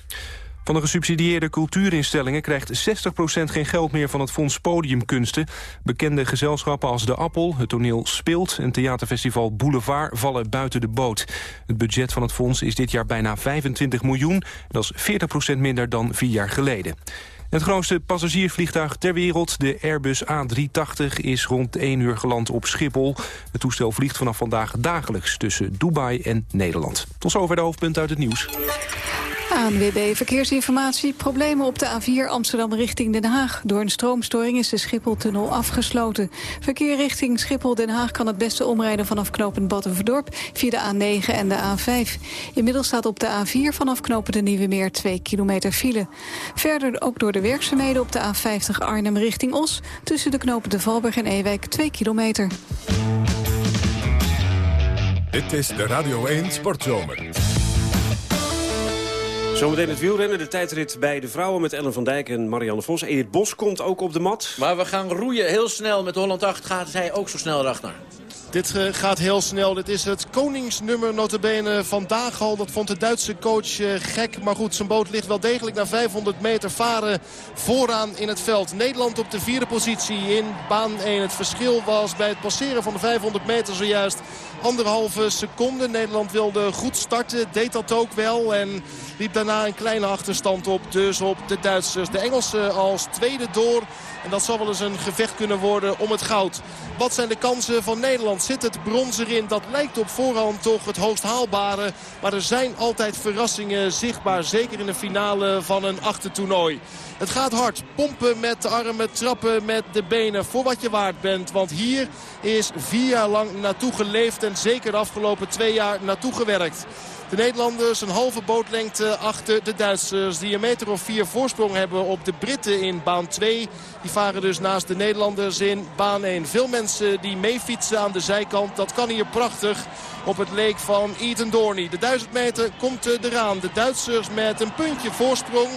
Van de gesubsidieerde cultuurinstellingen krijgt 60% geen geld meer van het Fonds Podiumkunsten. Bekende gezelschappen als De Appel, het toneel Speelt en theaterfestival Boulevard vallen buiten de boot. Het budget van het fonds is dit jaar bijna 25 miljoen. Dat is 40% minder dan vier jaar geleden. Het grootste passagiersvliegtuig ter wereld, de Airbus A380, is rond 1 uur geland op Schiphol. Het toestel vliegt vanaf vandaag dagelijks tussen Dubai en Nederland. Tot zover de hoofdpunten uit het nieuws. ANWB Verkeersinformatie. Problemen op de A4 Amsterdam richting Den Haag. Door een stroomstoring is de Schipholtunnel afgesloten. Verkeer richting Schiphol-Den Haag kan het beste omrijden vanaf knooppunt Battenverdorp via de A9 en de A5. Inmiddels staat op de A4 vanaf knooppunt de Nieuwe Meer 2 kilometer file. Verder ook door de werkzaamheden op de A50 Arnhem richting Os. Tussen de knopen de Valburg en Ewijk 2 kilometer. Dit is de Radio 1 Sportzomer. Zometeen het wielrennen, de tijdrit bij de vrouwen met Ellen van Dijk en Marianne Vos. Edith Bos komt ook op de mat. Maar we gaan roeien heel snel met Holland 8. Gaat zij ook zo snel Ragnar? Dit uh, gaat heel snel. Dit is het koningsnummer notabene vandaag al. Dat vond de Duitse coach uh, gek. Maar goed, zijn boot ligt wel degelijk na 500 meter varen vooraan in het veld. Nederland op de vierde positie in baan 1. Het verschil was bij het passeren van de 500 meter zojuist anderhalve seconde. Nederland wilde goed starten, deed dat ook wel. En liep daarna een kleine achterstand op. Dus op de Duitsers. De Engelsen als tweede door. En dat zal wel eens een gevecht kunnen worden om het goud. Wat zijn de kansen van Nederland? Zit het brons erin? Dat lijkt op voorhand toch het hoogst haalbare. Maar er zijn altijd verrassingen zichtbaar. Zeker in de finale van een achtertoernooi. Het gaat hard. Pompen met de armen, trappen met de benen. Voor wat je waard bent. Want hier is vier jaar lang naartoe geleefd. En zeker de afgelopen twee jaar naartoe gewerkt. De Nederlanders een halve bootlengte achter de Duitsers. Die een meter of vier voorsprong hebben op de Britten in baan 2. Die varen dus naast de Nederlanders in baan 1. Veel mensen die meefietsen aan de zijkant. Dat kan hier prachtig op het leek van Ethan Dorney. De 1000 meter komt eraan. De Duitsers met een puntje voorsprong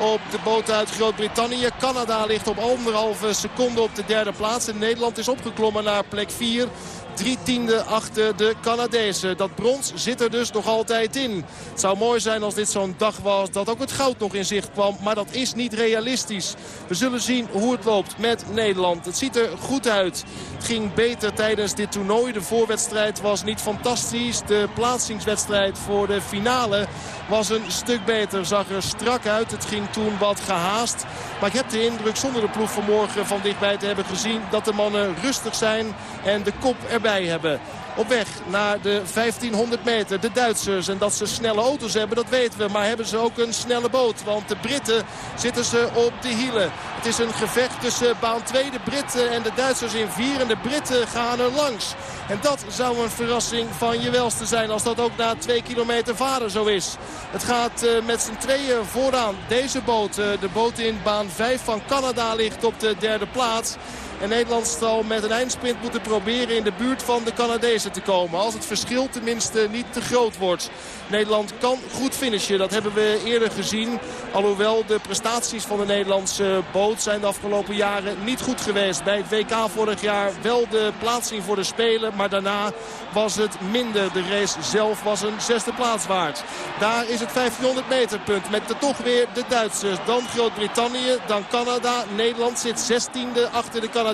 op de boot uit Groot-Brittannië. Canada ligt op anderhalve seconde op de derde plaats. En Nederland is opgeklommen naar plek 4. Drie tiende achter de Canadezen. Dat brons zit er dus nog altijd in. Het zou mooi zijn als dit zo'n dag was dat ook het goud nog in zicht kwam. Maar dat is niet realistisch. We zullen zien hoe het loopt met Nederland. Het ziet er goed uit. Het ging beter tijdens dit toernooi. De voorwedstrijd was niet fantastisch. De plaatsingswedstrijd voor de finale was een stuk beter. Zag er strak uit. Het ging toen wat gehaast. Maar ik heb de indruk zonder de ploeg vanmorgen van dichtbij te hebben gezien... dat de mannen rustig zijn en de kop erbij hebben. Op weg naar de 1500 meter. De Duitsers. En dat ze snelle auto's hebben, dat weten we. Maar hebben ze ook een snelle boot. Want de Britten zitten ze op de hielen. Het is een gevecht tussen baan 2, de Britten en de Duitsers in 4. En de Britten gaan er langs. En dat zou een verrassing van je welste zijn als dat ook na 2 kilometer varen zo is. Het gaat uh, met z'n tweeën vooraan. Deze boot, uh, de boot in baan 5 van Canada ligt op de derde plaats. En Nederland zal met een eindsprint moeten proberen in de buurt van de Canadezen te komen. Als het verschil tenminste niet te groot wordt. Nederland kan goed finishen. Dat hebben we eerder gezien. Alhoewel de prestaties van de Nederlandse boot zijn de afgelopen jaren niet goed geweest. Bij het WK vorig jaar wel de plaatsing voor de Spelen. Maar daarna was het minder. De race zelf was een zesde plaats waard. Daar is het 1500 meter punt met de, toch weer de Duitsers. Dan Groot-Brittannië, dan Canada. Nederland zit 16e achter de Canadezen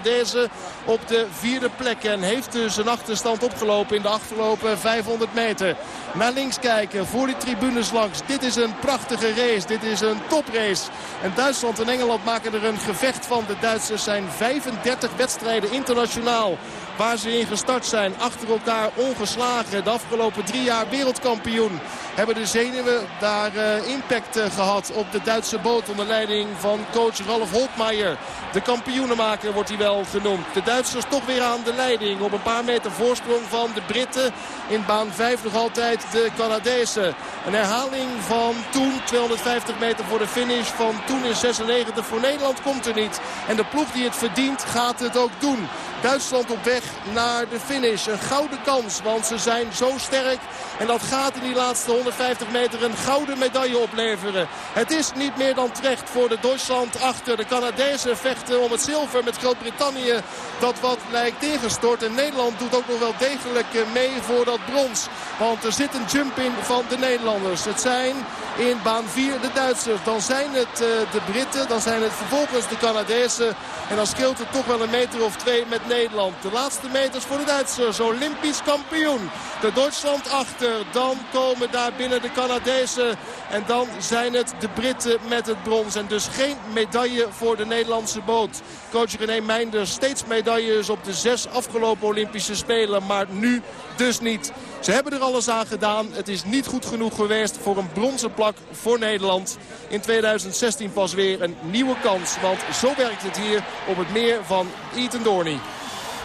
op de vierde plek. En heeft dus een achterstand opgelopen in de afgelopen 500 meter. Naar links kijken, voor die tribunes langs. Dit is een prachtige race, dit is een toprace. En Duitsland en Engeland maken er een gevecht van. De Duitsers zijn 35 wedstrijden internationaal waar ze in gestart zijn. Achter elkaar ongeslagen. De afgelopen drie jaar wereldkampioen. Hebben de zenuwen daar uh, impact uh, gehad op de Duitse boot onder leiding van coach Ralf Holtmeijer. De kampioenenmaker wordt hij wel genoemd. De Duitsers toch weer aan de leiding. Op een paar meter voorsprong van de Britten. In baan 5 nog altijd de Canadezen. Een herhaling van toen, 250 meter voor de finish. Van toen in 96 voor Nederland komt er niet. En de ploeg die het verdient gaat het ook doen. Duitsland op weg naar de finish. Een gouden kans, want ze zijn zo sterk. En dat gaat in die laatste 150 meter een gouden medaille opleveren. Het is niet meer dan terecht voor de Duitsland achter. De Canadezen vechten om het zilver met Groot-Brittannië. Dat wat lijkt ingestort. En Nederland doet ook nog wel degelijk mee voor dat brons. Want er zit een jump in van de Nederlanders. Het zijn in baan 4 de Duitsers. Dan zijn het de Britten. Dan zijn het vervolgens de Canadezen. En dan scheelt het toch wel een meter of twee met Nederland. De laatste meters voor de Duitsers. Olympisch kampioen. De Duitsland achter. Dan komen daar binnen de Canadezen. En dan zijn het de Britten met het brons. En dus geen medaille voor de Nederlandse boot. Coach René Meinders steeds medailles op de zes afgelopen Olympische Spelen. Maar nu dus niet. Ze hebben er alles aan gedaan. Het is niet goed genoeg geweest voor een bronzen plak voor Nederland. In 2016 pas weer een nieuwe kans. Want zo werkt het hier op het meer van Eton Dorney.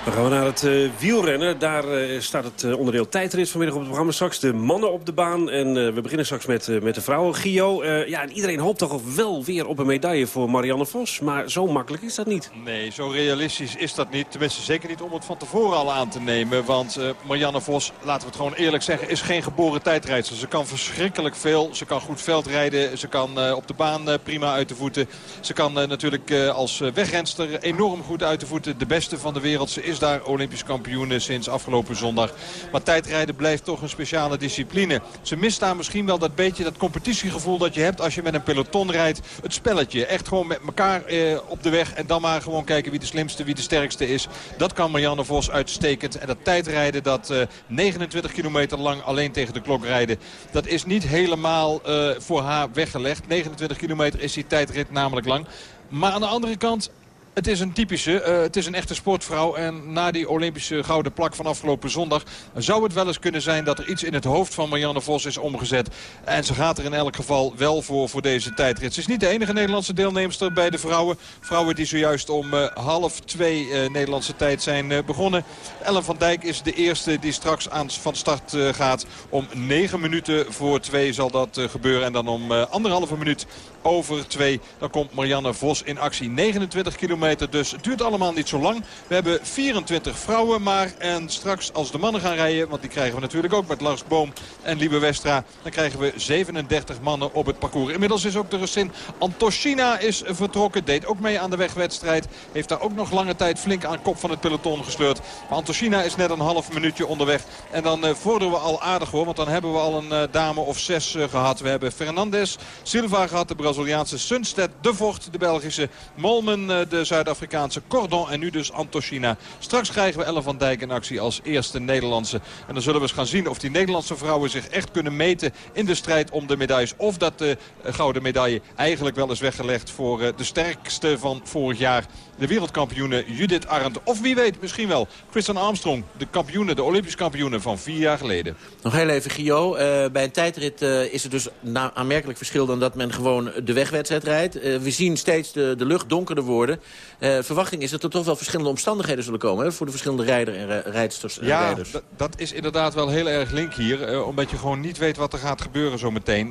Dan gaan we naar het uh, wielrennen. Daar uh, staat het uh, onderdeel tijdrit vanmiddag op het programma. Straks de mannen op de baan. En we beginnen straks met, met de vrouwen. Gio, ja, en iedereen hoopt toch wel weer op een medaille voor Marianne Vos. Maar zo makkelijk is dat niet. Nee, zo realistisch is dat niet. Tenminste, zeker niet om het van tevoren al aan te nemen. Want Marianne Vos, laten we het gewoon eerlijk zeggen, is geen geboren tijdrijdster. Ze kan verschrikkelijk veel. Ze kan goed veldrijden. Ze kan op de baan prima uit de voeten. Ze kan natuurlijk als wegrenster enorm goed uit de voeten. De beste van de wereld. Ze is is daar Olympisch kampioen sinds afgelopen zondag. Maar tijdrijden blijft toch een speciale discipline. Ze mist daar misschien wel dat beetje dat competitiegevoel dat je hebt als je met een peloton rijdt. Het spelletje. Echt gewoon met elkaar eh, op de weg. En dan maar gewoon kijken wie de slimste, wie de sterkste is. Dat kan Marianne Vos uitstekend. En dat tijdrijden, dat eh, 29 kilometer lang alleen tegen de klok rijden. Dat is niet helemaal uh, voor haar weggelegd. 29 kilometer is die tijdrit namelijk lang. Maar aan de andere kant, het is een typische, uh, het is een echte sportvrouw. En na die Olympische gouden plak van afgelopen zondag... zou het wel eens kunnen zijn dat er iets in het hoofd van Marianne Vos is omgezet. En ze gaat er in elk geval wel voor voor deze tijdrit. Ze is niet de enige Nederlandse deelnemster bij de vrouwen. Vrouwen die zojuist om uh, half twee uh, Nederlandse tijd zijn begonnen. Ellen van Dijk is de eerste die straks aan, van start gaat. Om negen minuten voor twee zal dat gebeuren. En dan om anderhalve minuut over twee. Dan komt Marianne Vos in actie. 29 kilometer dus. Het duurt allemaal niet zo lang. We hebben 24 vrouwen maar. En straks als de mannen gaan rijden, want die krijgen we natuurlijk ook met Lars Boom en Liebe Westra. Dan krijgen we 37 mannen op het parcours. Inmiddels is ook de Russin Antoshina is vertrokken. Deed ook mee aan de wegwedstrijd. Heeft daar ook nog lange tijd flink aan kop van het peloton gesleurd. Maar Antoshina is net een half minuutje onderweg. En dan uh, vorderen we al aardig hoor. Want dan hebben we al een uh, dame of zes uh, gehad. We hebben Fernandez, Silva gehad, de Braziliaanse Sunstedt, De Vocht, de Belgische Molmen, de Zuid-Afrikaanse Cordon en nu dus Antoshina. Straks krijgen we Ellen van Dijk in actie als eerste Nederlandse. En dan zullen we eens gaan zien of die Nederlandse vrouwen zich echt kunnen meten in de strijd om de medailles. Of dat de gouden medaille eigenlijk wel is weggelegd voor de sterkste van vorig jaar. De wereldkampioene Judith Arndt. Of wie weet, misschien wel Christian Armstrong. De kampioene, de Olympisch kampioene van vier jaar geleden. Nog heel even, Gio. Uh, bij een tijdrit uh, is er dus aanmerkelijk verschil dan dat men gewoon de wegwedstrijd rijdt. Eh, we zien steeds de, de lucht donkerder worden. Uh, verwachting is dat er toch wel verschillende omstandigheden zullen komen... Hè, voor de verschillende rijder en rijdsters en ja, rijders. dat is inderdaad wel heel erg link hier. omdat je gewoon niet weet wat er gaat gebeuren zometeen.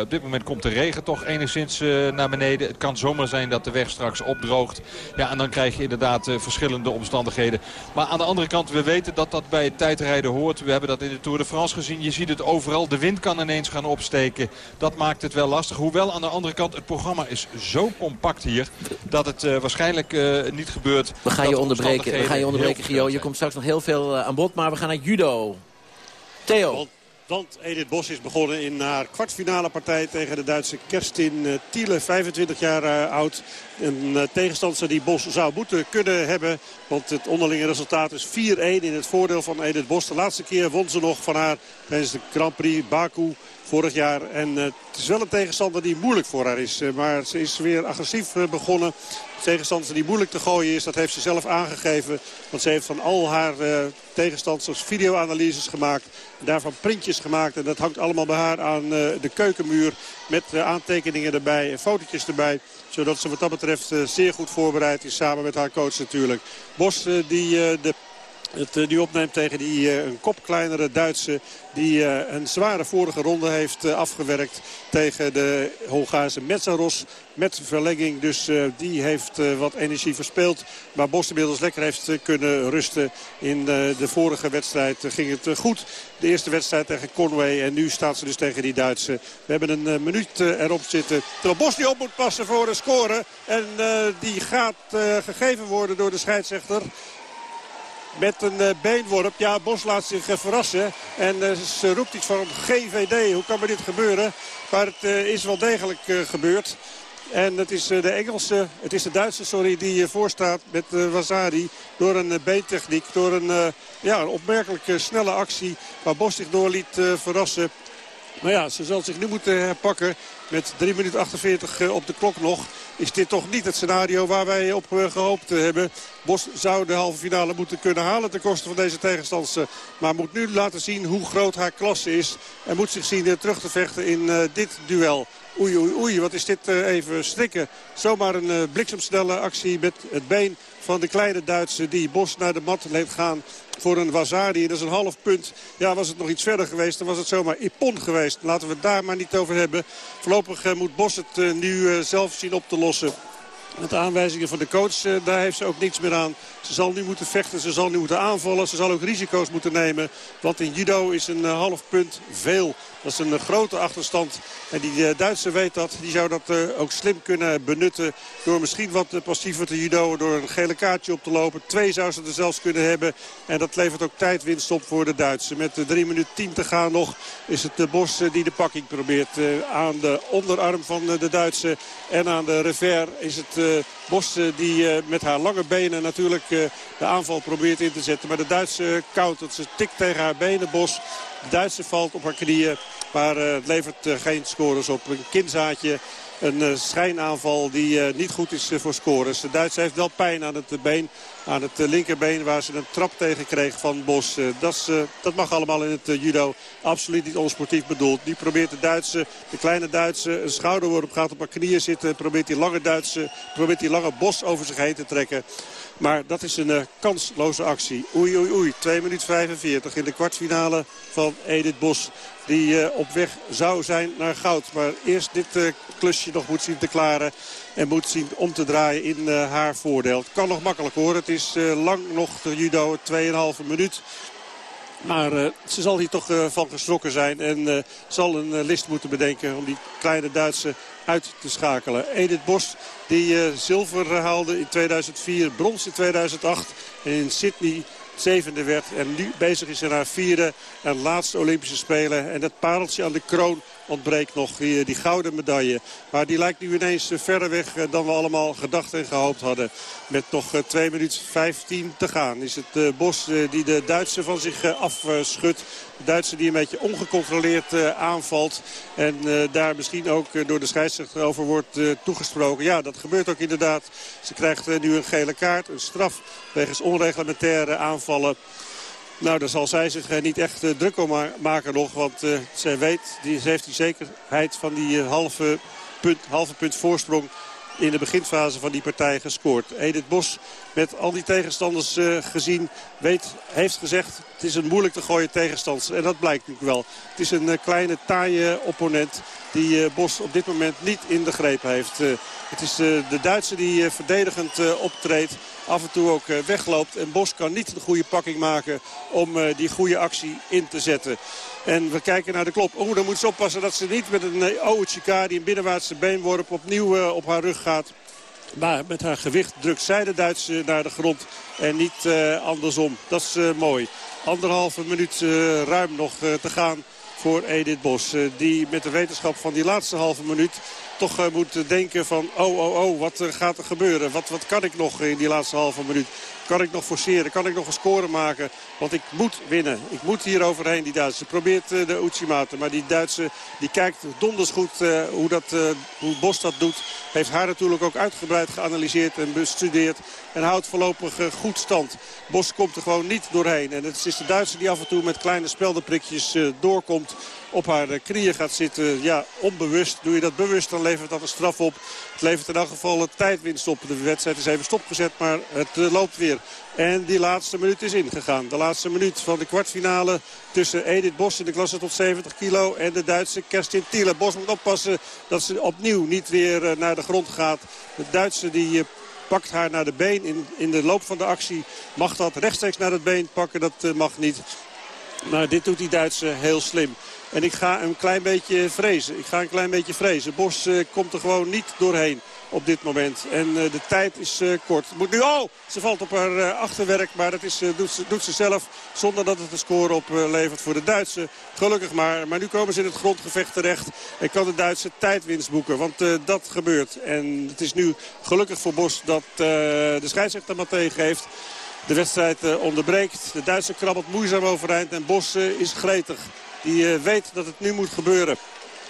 op dit moment komt de regen toch enigszins naar beneden. Het kan zomaar zijn dat de weg straks opdroogt. Ja, en dan krijg je inderdaad verschillende omstandigheden. Maar aan de andere kant, we weten dat dat bij het tijdrijden hoort. We hebben dat in de Tour de France gezien. Je ziet het overal. De wind kan ineens gaan opsteken. Dat maakt het wel lastig. Hoewel aan de andere kant het programma is zo compact hier... dat het uh, waarschijnlijk uh, niet gebeurt. We gaan je onderbreken, we gaan je onderbreken Gio. Je komt straks nog heel veel uh, aan bod. Maar we gaan naar judo. Theo. Want Edith Bos is begonnen in haar kwartfinale partij tegen de Duitse Kerstin Thiele. 25 jaar oud. Een tegenstander die Bos zou moeten kunnen hebben. Want het onderlinge resultaat is 4-1 in het voordeel van Edith Bos. De laatste keer won ze nog van haar tijdens de Grand Prix Baku vorig jaar. En uh, het is wel een tegenstander die moeilijk voor haar is. Uh, maar ze is weer agressief uh, begonnen. Tegenstander die moeilijk te gooien is, dat heeft ze zelf aangegeven. Want ze heeft van al haar tegenstanders videoanalyses gemaakt. Daarvan printjes gemaakt. En dat hangt allemaal bij haar aan de keukenmuur. Met aantekeningen erbij en fotootjes erbij. Zodat ze wat dat betreft zeer goed voorbereid is. Samen met haar coach natuurlijk. Bos die de het nu opneemt tegen die een kop kleinere Duitse die eh, een zware vorige ronde heeft eh, afgewerkt tegen de Hongaarse Metzaros. Met verlenging, dus eh, die heeft wat energie verspeeld. Maar Bos inmiddels lekker heeft kunnen rusten. In de vorige wedstrijd ging het goed. De eerste wedstrijd tegen Conway. En nu staat ze dus tegen die Duitse. We hebben een minuut erop zitten. Terwijl Bos die op moet passen voor een score. En die gaat gegeven worden door de scheidsrechter met een uh, beenworp. Ja, Bos laat zich uh, verrassen. En uh, ze roept iets van GVD. Hoe kan me dit gebeuren? Maar het is wel degelijk gebeurd. En het is de Engelse, het is de Duitse, sorry, die voorstaat met Wazari. Door een beentechniek, door een, ja, een opmerkelijk snelle actie. Waar Bos zich door liet verrassen. Maar ja, ze zal zich nu moeten herpakken. Met 3 minuten 48 op de klok nog is dit toch niet het scenario waar wij op eh, gehoopt hebben. Bos zou de halve finale moeten kunnen halen ten koste van deze tegenstander. Maar moet nu laten zien hoe groot haar klasse is. En moet zich zien terug te vechten in dit duel. Oei, oei, oei, wat is dit even strikken. Zomaar een bliksemsnelle actie met het been van de kleine Duitse die Bos naar de mat leed gaan voor een Wazari. En dat is een half punt. Ja, was het nog iets verder geweest, dan was het zomaar Ippon geweest. Laten we het daar maar niet over hebben. Voorlopig uh, moet Bos het nu zelf zien op te lossen. Met de aanwijzingen van de coach, eh, daar heeft ze ook niks meer aan. Ze zal nu moeten vechten, ze zal nu moeten aanvallen. Ze zal ook risico's moeten nemen. Want in judo is een eh, half punt veel. Dat is een eh, grote achterstand. En die Duitse weet dat. Die zou dat ook slim kunnen benutten. Door misschien wat passiever te judo. Door een gele kaartje op te lopen. Twee zou ze er zelfs kunnen hebben. En dat levert ook tijdwinst op voor de Duitsers. Met 3 minuten 10 te gaan nog is het de Bos die de pakking probeert. Aan de onderarm van de Duitse en aan de revers is het Bos die eh, met haar lange benen natuurlijk eh, de aanval probeert in te zetten. Maar de Duitse countert. Ze tikt tegen haar benen. Bos de Duitse valt op haar knieën. Maar eh, het levert geen scores op. Een kinzaadje een schijnaanval die niet goed is voor scores. De Duitse heeft wel pijn aan het been, aan het linkerbeen... waar ze een trap tegen kreeg van Bos. dat, dat mag allemaal in het judo. Absoluut niet onsportief bedoeld. Nu probeert de Duitse, de kleine Duitse, een schouderworp gaat op haar knieën zitten. Probeert die lange Duitse, probeert die lange Bos over zich heen te trekken. Maar dat is een kansloze actie. Oei, oei, oei. 2 minuten 45 in de kwartfinale van Edith Bos die op weg zou zijn naar goud. Maar eerst dit klusje nog moet zien te klaren. En moet zien om te draaien in uh, haar voordeel. Het kan nog makkelijk hoor. Het is lang nog de judo, 2,5 minuut. Maar uh, ze zal hier toch van geschrokken zijn. En zal een list moeten bedenken om die kleine Duitse uit te schakelen. Edith Bos die zilver haalde in 2004, brons in 2008. En in Sydney zevende werd. En nu bezig is in haar vierde en laatste Olympische Spelen. En dat pareltje aan de kroon ontbreekt nog, die, gouden medaille. Maar die lijkt nu ineens verder weg eh, dan we allemaal gedacht en gehoopt hadden. Met nog 2 eh, minuten 15 te gaan is het uh, Bos die de Duitse van zich afschudt. De Duitse die een beetje ongecontroleerd aanvalt. En daar misschien ook door de scheidsrechter over wordt toegesproken. Ja, dat gebeurt ook inderdaad. Ze krijgt nu een gele kaart, een straf wegens onreglementaire aanvallen. Nou, daar zal zij zich eh, niet echt uh, druk om maken nog. Want uh, zij weet, die, ze heeft die zekerheid van die halve punt, halve punt voorsprong in de beginfase van die partij gescoord. Edith Bos met al die tegenstanders gezien weet, heeft gezegd... het is een moeilijk te gooien tegenstander. En dat blijkt natuurlijk wel. Het is een kleine, taaie opponent die Bos op dit moment niet in de greep heeft. het is de Duitse die verdedigend optreedt. Af en toe ook wegloopt. En Bos kan niet de goede pakking maken om die goede actie in te zetten. En we kijken naar de klop. Oeh, dan moet ze oppassen dat ze niet met een uh, die een binnenwaartse beenworp opnieuw op haar rug gaat. Maar met haar gewicht drukt zij de Duitse naar de grond. En niet andersom. Dat is mooi. Anderhalve minuut ruim nog te gaan voor Edith Bos. die met de wetenschap van die laatste halve minuut toch moet denken van... oh, oh, oh, wat gaat er gebeuren? Wat, wat kan ik nog in die laatste halve minuut? Kan ik nog forceren? Kan ik nog een score maken? Want ik moet winnen. Ik moet hier overheen, die Duitse. Probeert uh, de Uchimata. Maar die Duitse die kijkt donders goed hoe, dat, hoe Bos dat doet. Heeft haar natuurlijk ook uitgebreid geanalyseerd en bestudeerd. En houdt voorlopig goed stand. Bos komt er gewoon niet doorheen. En het is de Duitse die af en toe met kleine speldenprikjes doorkomt op haar knieën gaat zitten. Ja, onbewust. Doe je dat bewust, dan levert dat een straf op. Het levert in elk geval een tijdwinst op. De wedstrijd is even stopgezet, maar het loopt weer. En die laatste minuut is ingegaan. De laatste minuut van de kwartfinale tussen Edith Bos in de klasse tot 70 kilo... en de Duitse Kerstin Thiele. Bos moet oppassen dat ze opnieuw niet weer naar de grond gaat. De Duitse die pakt haar naar de been in, in de loop van de actie. Mag dat rechtstreeks naar het been pakken, dat mag niet. Maar dit doet die Duitse heel slim. En ik ga een klein beetje vrezen. Ik ga een klein beetje vrezen. Bos uh, komt er gewoon niet doorheen op dit moment. En uh, de tijd is uh, kort. Moet nu, oh, ze valt op haar achterwerk. Maar dat is, doet, ze, doet ze zelf zonder dat het een score oplevert voor de Duitse. Gelukkig maar. Maar nu komen ze in het grondgevecht terecht. En kan de Duitse tijdwinst boeken. Want dat gebeurt. En het is nu gelukkig voor Bos dat de scheidsrechter maar tegengeeft. De wedstrijd onderbreekt. De Duitse krabbelt moeizaam overeind. En Bos is gretig. Die weet dat het nu moet gebeuren.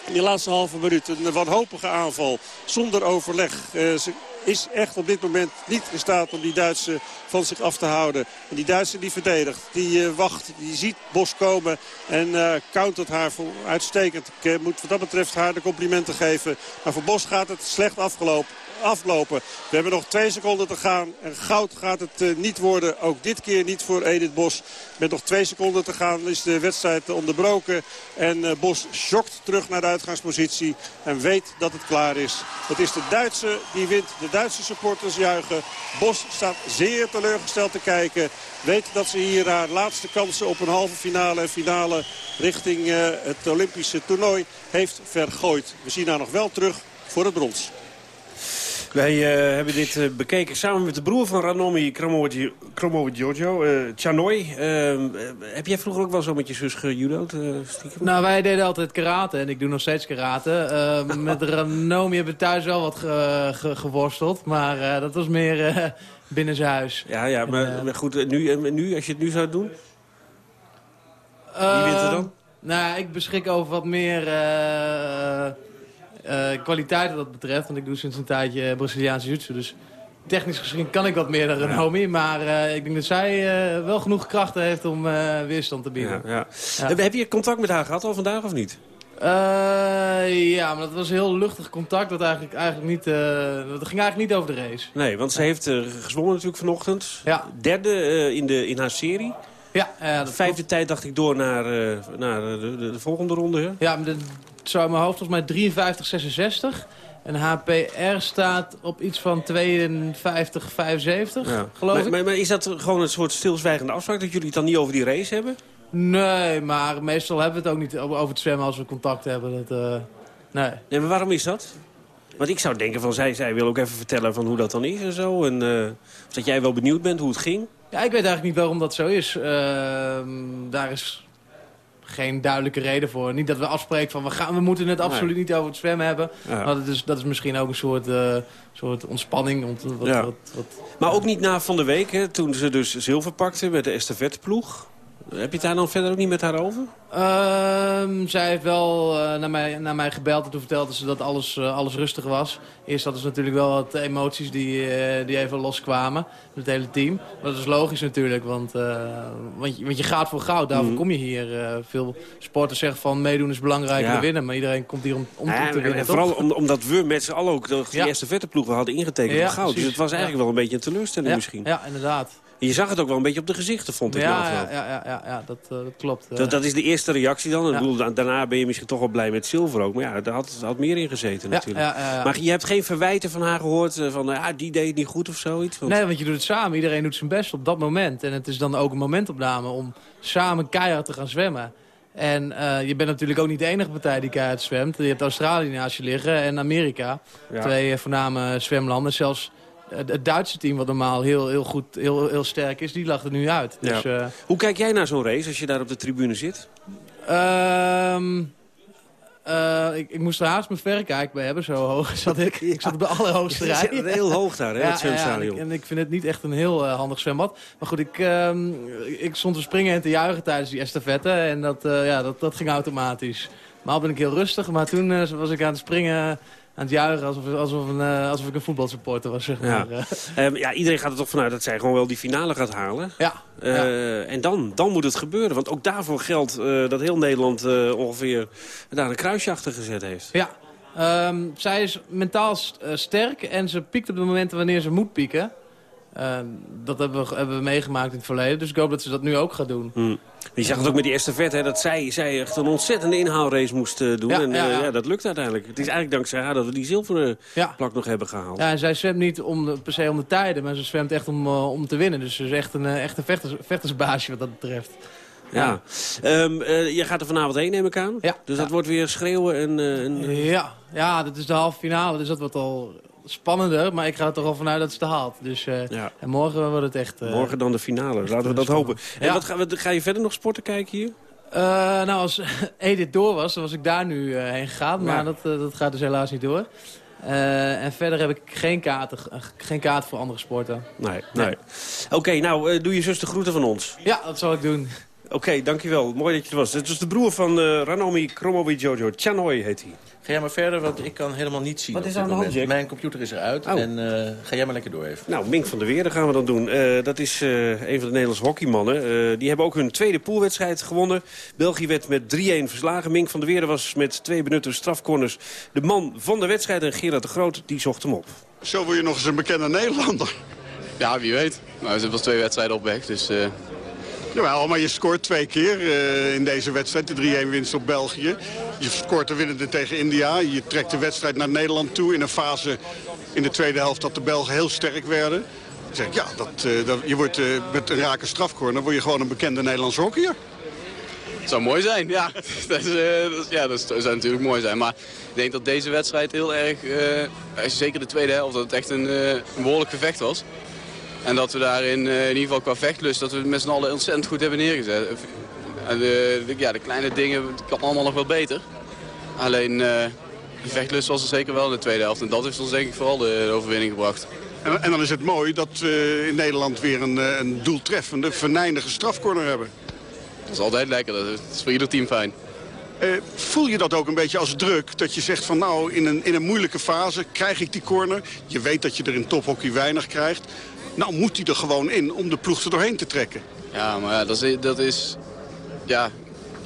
In die laatste halve minuut een wanhopige aanval zonder overleg. ze is echt op dit moment niet in staat om die Duitse van zich af te houden. En die Duitse die verdedigt, die wacht, die ziet Bos komen en uh, countert haar voor uitstekend. Ik moet wat dat betreft haar de complimenten geven. Maar voor Bos gaat het slecht afgelopen aflopen. We hebben nog twee seconden te gaan. En goud gaat het uh, niet worden. Ook dit keer niet voor Edith Bos. Met nog twee seconden te gaan is de wedstrijd onderbroken. En uh, Bos schokt terug naar de uitgangspositie. En weet dat het klaar is. Het is de Duitse die wint. De Duitse supporters juichen. Bos staat zeer teleurgesteld te kijken. Weet dat ze hier haar laatste kansen op een halve finale en finale richting uh, het Olympische toernooi heeft vergooid. We zien haar nog wel terug voor het brons. Wij uh, hebben dit uh, bekeken samen met de broer van Ranomi Kromovi Giorgio, uh, Chanoy. heb jij vroeger ook wel zo met je zus gejudo'd? nou, wij deden altijd karate en ik doe nog steeds karate. [LAUGHS] met Ranomi hebben we thuis wel wat ge ge geworsteld, maar dat was meer binnen zijn huis. Ja, ja maar, maar goed, nu, nu, als je het nu zou doen? Wie wint er dan? Nou, ik beschik over wat meer uh, kwaliteit dat betreft. Want ik doe sinds een tijdje Braziliaanse jiu Dus technisch gezien kan ik wat meer dan Renomi. Maar uh, ik denk dat zij uh, wel genoeg krachten heeft om weerstand te bieden. Ja, ja. Heb je contact met haar gehad al vandaag of niet? ja, maar dat was heel luchtig contact. Dat, eigenlijk, eigenlijk niet, dat ging eigenlijk niet over de race. Nee, want ze heeft gezwommen natuurlijk vanochtend. Derde in, de, in haar serie. Ja, de vijfde klopt. tijd dacht ik door naar, naar de, de, de, volgende ronde. Hè? Ja, maar de zo in mijn hoofd volgens mij 53, 66. En HPR staat op iets van 52, 75, ja. geloof maar, ik. Maar, maar, is dat gewoon een soort stilzwijgende afspraak... dat jullie het dan niet over die race hebben? Nee, maar meestal hebben we het ook niet over het zwemmen als we contact hebben. Dat, uh, nee. nee. Maar waarom is dat? Want ik zou denken van, zij, zij wil ook even vertellen van hoe dat dan is en zo. En, uh, of dat jij wel benieuwd bent hoe het ging. Ja, ik weet eigenlijk niet waarom dat zo is. Uh, daar is geen duidelijke reden voor. Niet dat we afspreken van we, gaan, we moeten het absoluut niet over het zwemmen hebben. Maar dat is, dat is misschien ook een soort, uh, soort ontspanning. Wat, ja. wat, wat, maar ook niet na van de week, hè, toen ze dus zilver pakte met de estafetteploeg. Heb je het daar dan verder ook niet met haar over? Ehm, zij heeft wel eh, naar, mij, naar mij gebeld en toen vertelde ze dat alles, eh, alles rustig was. Eerst hadden ze natuurlijk wel wat emoties die, eh, die even loskwamen. Het hele team. Maar dat is logisch natuurlijk, want, eh, want, je, want je gaat voor goud. Daarvoor Mhm. kom je hier. Eh, veel sporters zeggen van meedoen is belangrijker Ja. dan winnen. Maar iedereen komt hier om, om Ja, te en- winnen, en toch? vooral om- omdat we met z'n allen ook de, die Ja. eerste vette ploegen hadden ingetekend op goud. Dus het was eigenlijk wel een beetje een teleurstelling misschien. Ja, inderdaad. Je zag het ook wel een beetje op de gezichten, vond ik. Ja, ja, ja, ja, ja, dat, dat klopt. Dat, dat is de eerste reactie dan. Ik bedoel, daarna ben je misschien toch wel blij met zilver ook. Maar ja, daar had, had meer in gezeten natuurlijk. ja, ja, ja. Maar je hebt geen verwijten van haar gehoord eh, van... ah, die deed het niet goed of zoiets? Want- Nee, want je doet het samen. Iedereen doet zijn best op dat moment. En het is dan ook een momentopname om samen keihard te gaan zwemmen. En eh, je bent natuurlijk ook niet de enige partij die keihard zwemt. Je hebt Australië naast je liggen en Amerika. Ja. Twee eh, voorname zwemlanden. Zelfs eh, het Duitse team, wat normaal heel, heel goed, heel, heel sterk is, die lag er nu uit. Dus, Ja. eh, Hoe kijk jij naar zo'n race als je daar op de tribune zit? Ehm, eh, ik, ik moest er haast mijn verrekijk bij hebben, zo hoog [LAUGHS] zat ik. Ik zat op de allerhoogste Je rij. zit heel hoog daar, hè, Ja, het ja, ja, en, zwemstadion. ik, en ik vind het niet echt een heel eh, handig zwembad. Maar goed, ik, ehm, ik stond te springen en te juichen tijdens die estafette. En dat, eh, ja, dat, dat ging automatisch. Maar al ben ik heel rustig. Maar toen was ik aan het springen, aan het juichen... alsof, alsof, een, eh, alsof ik een voetbalsupporter was, zeg Ja. maar. eh. Ehm, ja, iedereen gaat er toch vanuit dat zij gewoon wel die finale gaat halen. Ja. Eh, En dan, dan moet het gebeuren. Want ook daarvoor geldt eh, dat heel Nederland ongeveer daar een kruisje achter gezet heeft. Ja, Ehm, zij is mentaal st- sterk en ze piekt op de momenten wanneer ze moet pieken. Ehm, dat hebben we, hebben we meegemaakt in het verleden. Dus ik hoop dat ze dat nu ook gaat doen. Je zag het ook met die estafette, hè, dat zij, zij echt een ontzettende inhaalrace moest eh, doen. Ja, en ja, eh, ja. ja, dat lukt uiteindelijk. Het is eigenlijk dankzij haar dat we die zilveren plak nog hebben gehaald. Ja, en zij zwemt niet om de, per se om de tijden, maar ze zwemt echt om, eh, om te winnen. Dus ze is echt een, echt een vechters, vechtersbaasje wat dat betreft. Ja. Ehm, eh, je gaat er vanavond heen, neem ik aan. Ja. Dus dat wordt weer schreeuwen en... en Ja, ja, dat is de halve finale, dus dat wordt al spannender. Maar ik ga er toch al vanuit dat ze het haalt. Dus, eh, En morgen wordt het echt... eh, Morgen dan de finale. Laten we dat hopen. En Ja. wat ga, wat, ga je verder nog sporten kijken hier? Eh, nou, als [LAUGHS] Edith door was, dan was ik daar nu eh, heen gegaan. Ja. Maar dat, eh, dat gaat dus helaas niet door. Eh, en verder heb ik geen kaarten, eh, geen kaart voor andere sporten. Nee, nee. Oké, nou, eh, doe je zus de groeten van ons. Ja, dat zal ik doen. Oké, dankjewel. Mooi dat je er was. Het is de broer van eh, Ranomi Kromovi Jojo. Chanoy heet hij. Ga jij maar verder, want ik kan helemaal niet zien Wat is aan de hand. Jack? Mijn computer is eruit Oh. en eh, ga jij maar lekker door even. Nou, Mink van der Weerde gaan we dan doen. Eh, dat is eh, een van de Nederlandse hockeymannen. Eh, die hebben ook hun tweede poolwedstrijd gewonnen. België werd met 3-1 verslagen. Mink van der Weerde was met twee benutte strafcorners de man van de wedstrijd. En Gerard de Groot die zocht hem op. Zo word je nog eens een bekende Nederlander. Ja, wie weet. Maar we zitten wel twee wedstrijden op weg, dus... Jawel, maar je scoort twee keer eh, in deze wedstrijd. De 3-1 winst op België. Je scoort de winnende tegen India. Je trekt de wedstrijd naar Nederland toe in een fase in de tweede helft dat de Belgen heel sterk werden. Dan zeg ik, ja, dat, eh, dat, je wordt eh, met een rake strafcorner word je gewoon een bekende Nederlandse hockeyer. Het zou mooi zijn, ja. [LAUGHS] dat, is, dat, ja, dat, zou natuurlijk mooi zijn. Maar ik denk dat deze wedstrijd heel erg, zeker de tweede helft, dat het echt een, een behoorlijk gevecht was. En dat we daarin, eh, in ieder geval qua vechtlust, dat we het met z'n allen ontzettend goed hebben neergezet. En de, de- ja, de kleine dingen, het kan allemaal nog wel beter. Alleen, eh de vechtlust was er zeker wel in de tweede helft. En dat heeft ons denk ik vooral de, de overwinning gebracht. En, en dan is het mooi dat we in Nederland weer een, eh, een doeltreffende, venijnige strafcorner hebben. Dat is altijd lekker, dat is voor ieder team fijn. Eh, voel je dat ook een beetje als druk? Dat je zegt van nou, in een, in een moeilijke fase krijg ik die corner. Je weet dat je er in tophockey weinig krijgt. Nou moet die er gewoon in om de ploeg er doorheen te trekken. Ja, maar ja, dat is, dat is... Ja,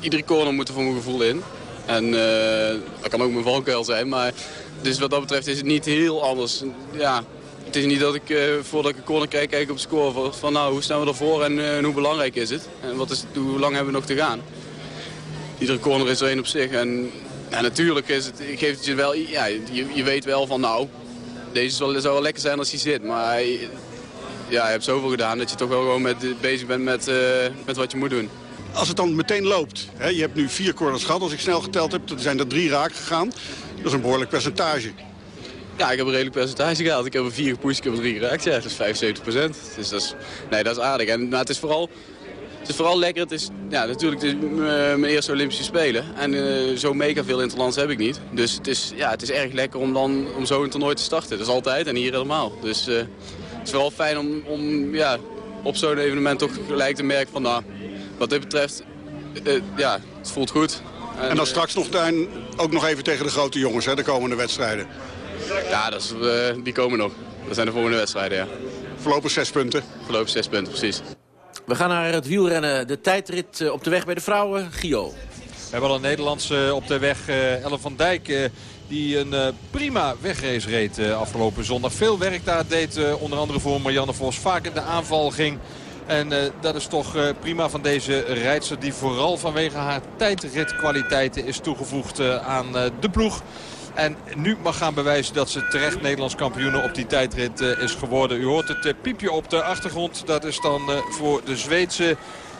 iedere corner moet er voor mijn gevoel in. En eh, dat kan ook mijn valkuil zijn, maar... Dus wat dat betreft is het niet heel anders. Ja, het is niet dat ik, eh, voordat ik een corner kijk, kijk op de score van, nou, hoe staan we ervoor en, eh, hoe belangrijk is het? En wat is, hoe lang hebben we nog te gaan? Iedere corner is er één op zich. En ja, natuurlijk is het, geeft het je wel, ja, je, je weet wel van nou, deze zal, zou wel lekker zijn als hij zit. Maar ja, je hebt zoveel gedaan dat je toch wel gewoon met, bezig bent met, eh, met wat je moet doen. Als het dan meteen loopt. Hè, je hebt nu vier corners gehad, als ik snel geteld heb. Er zijn er drie raak gegaan. Dat is een behoorlijk percentage. Ja, ik heb een redelijk percentage gehaald. Ik heb er vier gepusht, ik heb er drie geraakt. Ja, dat is 75 procent. Dus dat is, nee, dat is aardig. En, maar het is vooral, het is vooral lekker. Het is, ja, natuurlijk het is m- mijn eerste Olympische Spelen. En eh, zo mega veel interlands heb ik niet. Dus het is, ja, het is erg lekker om, dan, om zo een toernooi te starten. Dat is altijd en hier helemaal. Dus eh, is vooral fijn om, om ja, op zo'n evenement toch gelijk te merken van... Nou, wat dit betreft, eh, ja, het voelt goed. En dan straks nog tuin, ook nog even tegen de grote jongens, hè, de komende wedstrijden. Ja, dat is, eh, die komen nog. Dat zijn de volgende wedstrijden, ja. Voorlopig zes punten. Voorlopig zes punten, precies. We gaan naar het wielrennen. De tijdrit eh, op de weg bij de vrouwen. Gio. We hebben al een Nederlandse op de weg, uh, Ellen van Dijk... Die een uh, prima wegrace reed afgelopen zondag. Veel werk daar deed, onder andere voor Marianne Vos. Vaak in de aanval ging. En dat is toch prima van deze rijdster... die vooral vanwege haar tijdritkwaliteiten is toegevoegd aan de ploeg. En nu mag gaan bewijzen dat ze terecht Nederlands kampioen op die tijdrit is geworden. U hoort het piepje op de achtergrond. Dat is dan voor de Zweedse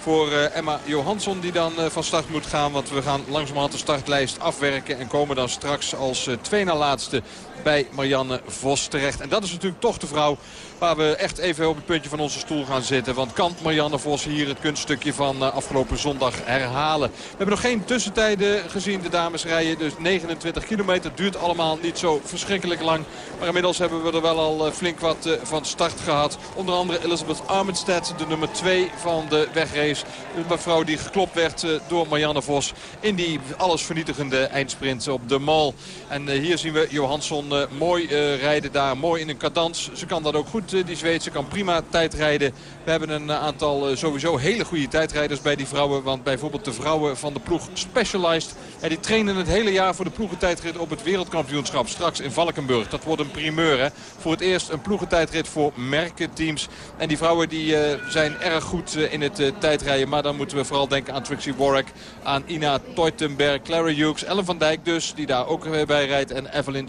voor Emma Johansson die dan van start moet gaan. Want we gaan langzamerhand de startlijst afwerken. En komen dan straks als twee na laatste bij Marianne Vos terecht. En dat is natuurlijk toch de vrouw waar we echt even op het puntje van onze stoel gaan zitten. Want kan Marianne Vos hier het kunststukje van afgelopen zondag herhalen? We hebben nog geen tussentijden gezien. De dames rijden dus 29 kilometer. Duurt allemaal niet zo verschrikkelijk lang. Maar inmiddels hebben we er wel al flink wat van start gehad. Onder andere Elizabeth Armenstead, de nummer 2 van de wegrace. Een mevrouw die geklopt werd door Marianne Vos in die alles vernietigende eindsprint op de Mal. En hier zien we Johansson mooi rijden daar. Mooi in een cadans. Ze kan dat ook goed die Zweedse kan prima tijd rijden. We hebben een aantal sowieso hele goede tijdrijders bij die vrouwen. Want bijvoorbeeld de vrouwen van de ploeg Specialized. En die trainen het hele jaar voor de ploegentijdrit op het wereldkampioenschap. Straks in Valkenburg. Dat wordt een primeur. Hè? Voor het eerst een ploegentijdrit voor merkenteams. En die vrouwen die, zijn erg goed in het tijdrijden. Maar dan moeten we vooral denken aan Trixie Warwick. Aan Ina Teutenberg, Clara Hughes, Ellen van Dijk dus. Die daar ook bij rijdt. En Evelyn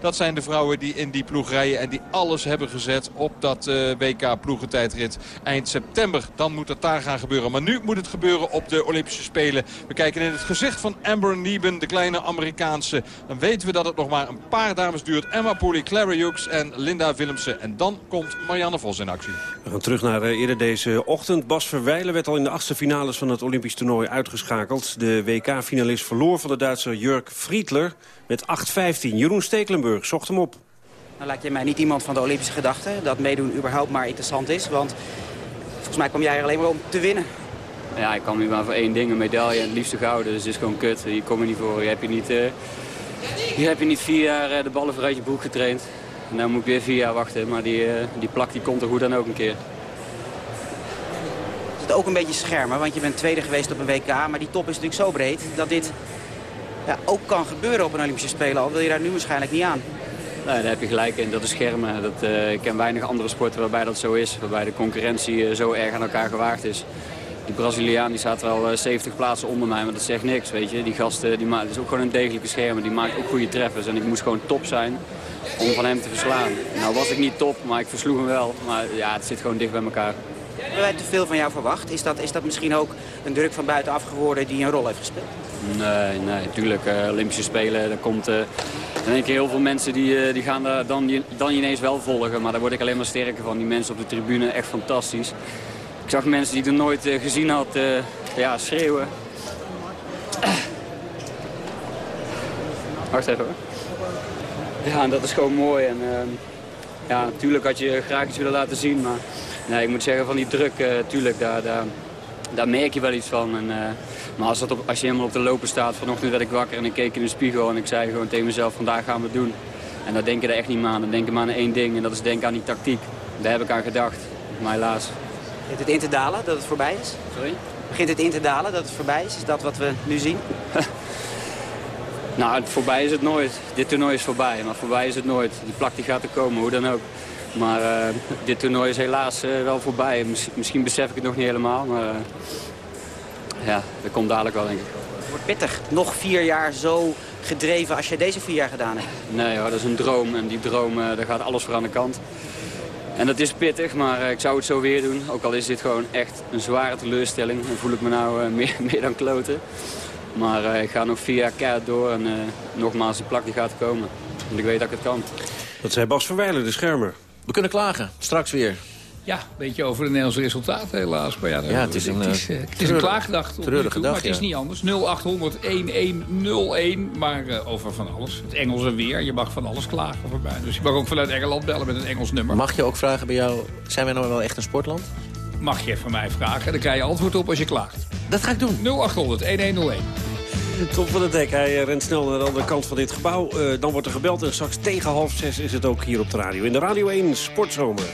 Dat zijn de vrouwen die in die ploeg rijden. En die alles hebben gezet op dat WK ploegentijdrit eind september. Dan moet het daar gaan gebeuren. Maar nu moet het gebeuren op de Olympische Spelen. We kijken in het gezicht van Amber Nieben, de kleine Amerikaanse. Dan weten we dat het nog maar een paar dames duurt. Emma Pooley, Clara Hughes en Linda Willemsen. En dan komt Marianne Vos in actie. We gaan terug naar uh, eerder deze ochtend. Bas Verwijlen werd al in de achtste finales van het Olympisch toernooi uitgeschakeld. De WK-finalist verloor van de Duitser Jurk Friedler met 8-15. Jeroen Stekelenburg zocht hem op. Nou lijkt je mij niet iemand van de Olympische gedachte. Dat meedoen überhaupt maar interessant is. Want volgens mij kwam jij er alleen maar om te winnen. Ja, ik kan nu maar voor één ding, een medaille en het liefste gouden. Dus het is gewoon kut. Hier kom je niet voor. Je hebt je niet, uh, hier heb je niet vier jaar uh, de ballen vooruit je broek getraind. En dan moet ik weer vier jaar wachten. Maar die, uh, die plak die komt er goed dan ook een keer. Is het ook een beetje schermen? Want je bent tweede geweest op een WK. Maar die top is natuurlijk zo breed dat dit ja, ook kan gebeuren op een Olympische Spelen. Al wil je daar nu waarschijnlijk niet aan. Nee, daar heb je gelijk in. Dat is schermen. Dat, ik ken weinig andere sporten waarbij dat zo is. Waarbij de concurrentie zo erg aan elkaar gewaagd is. Die Braziliaan die staat er al 70 plaatsen onder mij, maar dat zegt niks, weet je. Die gasten, die maakt, is ook gewoon een degelijke schermer. Die maakt ook goede treffers. En ik moest gewoon top zijn om van hem te verslaan. Nou was ik niet top, maar ik versloeg hem wel. Maar ja, het zit gewoon dicht bij elkaar. Hebben wij te veel van jou verwacht? Is dat, is dat misschien ook een druk van buitenaf geworden die een rol heeft gespeeld? Nee, nee, natuurlijk. Uh, Olympische Spelen, daar komt... Uh, dan denk je heel veel mensen die, uh, die gaan daar dan, dan ineens wel volgen. Maar daar word ik alleen maar sterker van. Die mensen op de tribune, echt fantastisch. Ik zag mensen die ik er nooit gezien had ja, schreeuwen. [COUGHS] Wacht even hoor. Ja, en dat is gewoon mooi. En, uh, ja, natuurlijk had je graag iets willen laten zien. Maar nee, ik moet zeggen van die druk, tuurlijk, daar, daar, daar merk je wel iets van. En, maar als, dat op, als je helemaal op de lopen staat, vanochtend werd ik wakker en ik keek in de spiegel. En ik zei gewoon tegen mezelf, vandaag gaan we het doen. En daar denk je er echt niet meer aan. Dan denk je maar aan één ding en dat is denken aan die tactiek. Daar heb ik aan gedacht. Maar helaas. Begint het in te dalen dat het voorbij is? Sorry? Begint het in te dalen dat het voorbij is? Is dat wat we nu zien? [LAUGHS] nou, voorbij is het nooit. Dit toernooi is voorbij, maar voorbij is het nooit. Die plak die gaat er komen, hoe dan ook. Maar uh, dit toernooi is helaas uh, wel voorbij. Misschien, misschien besef ik het nog niet helemaal, maar uh, ja, dat komt dadelijk wel, denk ik. Het wordt pittig. Nog vier jaar zo gedreven als je deze vier jaar gedaan hebt. Nee hoor, dat is een droom. En die droom, daar gaat alles voor aan de kant. En dat is pittig, maar ik zou het zo weer doen. Ook al is dit gewoon echt een zware teleurstelling. Dan voel ik me nou [LAUGHS] meer, meer dan kloten. Maar uh, ik ga nog vier jaar keihard door en uh, nogmaals, de plak die gaat komen. Want ik weet dat ik het kan. Dat zei Bas Verwijlen, de schermer. We kunnen klagen, straks weer. Ja, een beetje over het Nederlands resultaat helaas. Maar ja, ja het is een, het is, het is een klaagdag. Treurige dag, Maar het is niet anders. 0800 1101. Maar uh, over van alles. Het Engelse weer. Je mag van alles klagen over mij. Dus je mag ook vanuit Engeland bellen met een Engels nummer. Mag je ook vragen bij jou... Zijn wij nou wel echt een sportland? mag je van mij vragen. Dan krijg je antwoord op als je klaagt. Dat ga ik doen. 0800 1101. Top van het dek. Hij eh, rent snel naar de andere kant van dit gebouw. Eh, dan wordt er gebeld en straks tegen half zes is het ook hier op de radio. In de Radio 1 Sportzomer.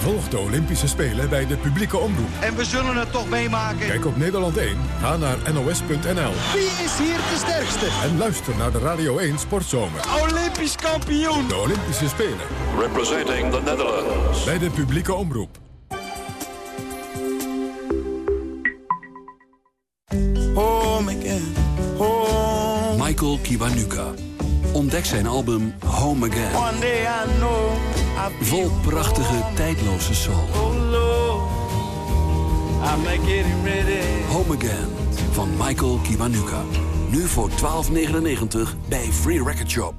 Volg de Olympische Spelen bij de publieke omroep. En we zullen het toch meemaken. Kijk op Nederland 1, ga naar nos.nl. Wie is hier de sterkste? En luister naar de Radio 1 Sportzomer. Olympisch kampioen! De Olympische Spelen. Representing the Netherlands. Bij de publieke omroep. Home again, home. Michael Kiwanuka. Ontdek zijn album Home Again. One day I know Vol prachtige, tijdloze soul. Home Again van Michael Kiwanuka. Nu voor 12,99 bij Free Record Shop.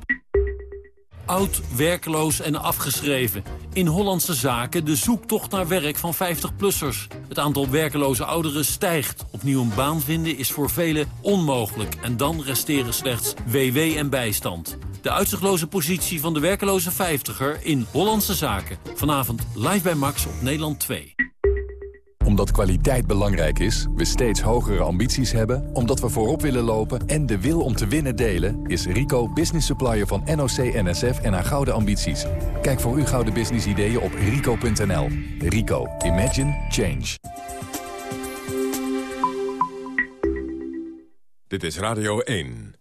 Oud, werkloos en afgeschreven. In Hollandse zaken de zoektocht naar werk van 50-plussers. Het aantal werkeloze ouderen stijgt. Opnieuw een baan vinden is voor velen onmogelijk. En dan resteren slechts WW en bijstand. De uitzichtloze positie van de werkeloze 50er in Hollandse zaken. Vanavond live bij Max op Nederland 2 omdat kwaliteit belangrijk is, we steeds hogere ambities hebben... omdat we voorop willen lopen en de wil om te winnen delen... is Rico business supplier van NOC, NSF en haar gouden ambities. Kijk voor uw gouden business ideeën op rico.nl. Rico, Imagine, Change. Dit is Radio 1.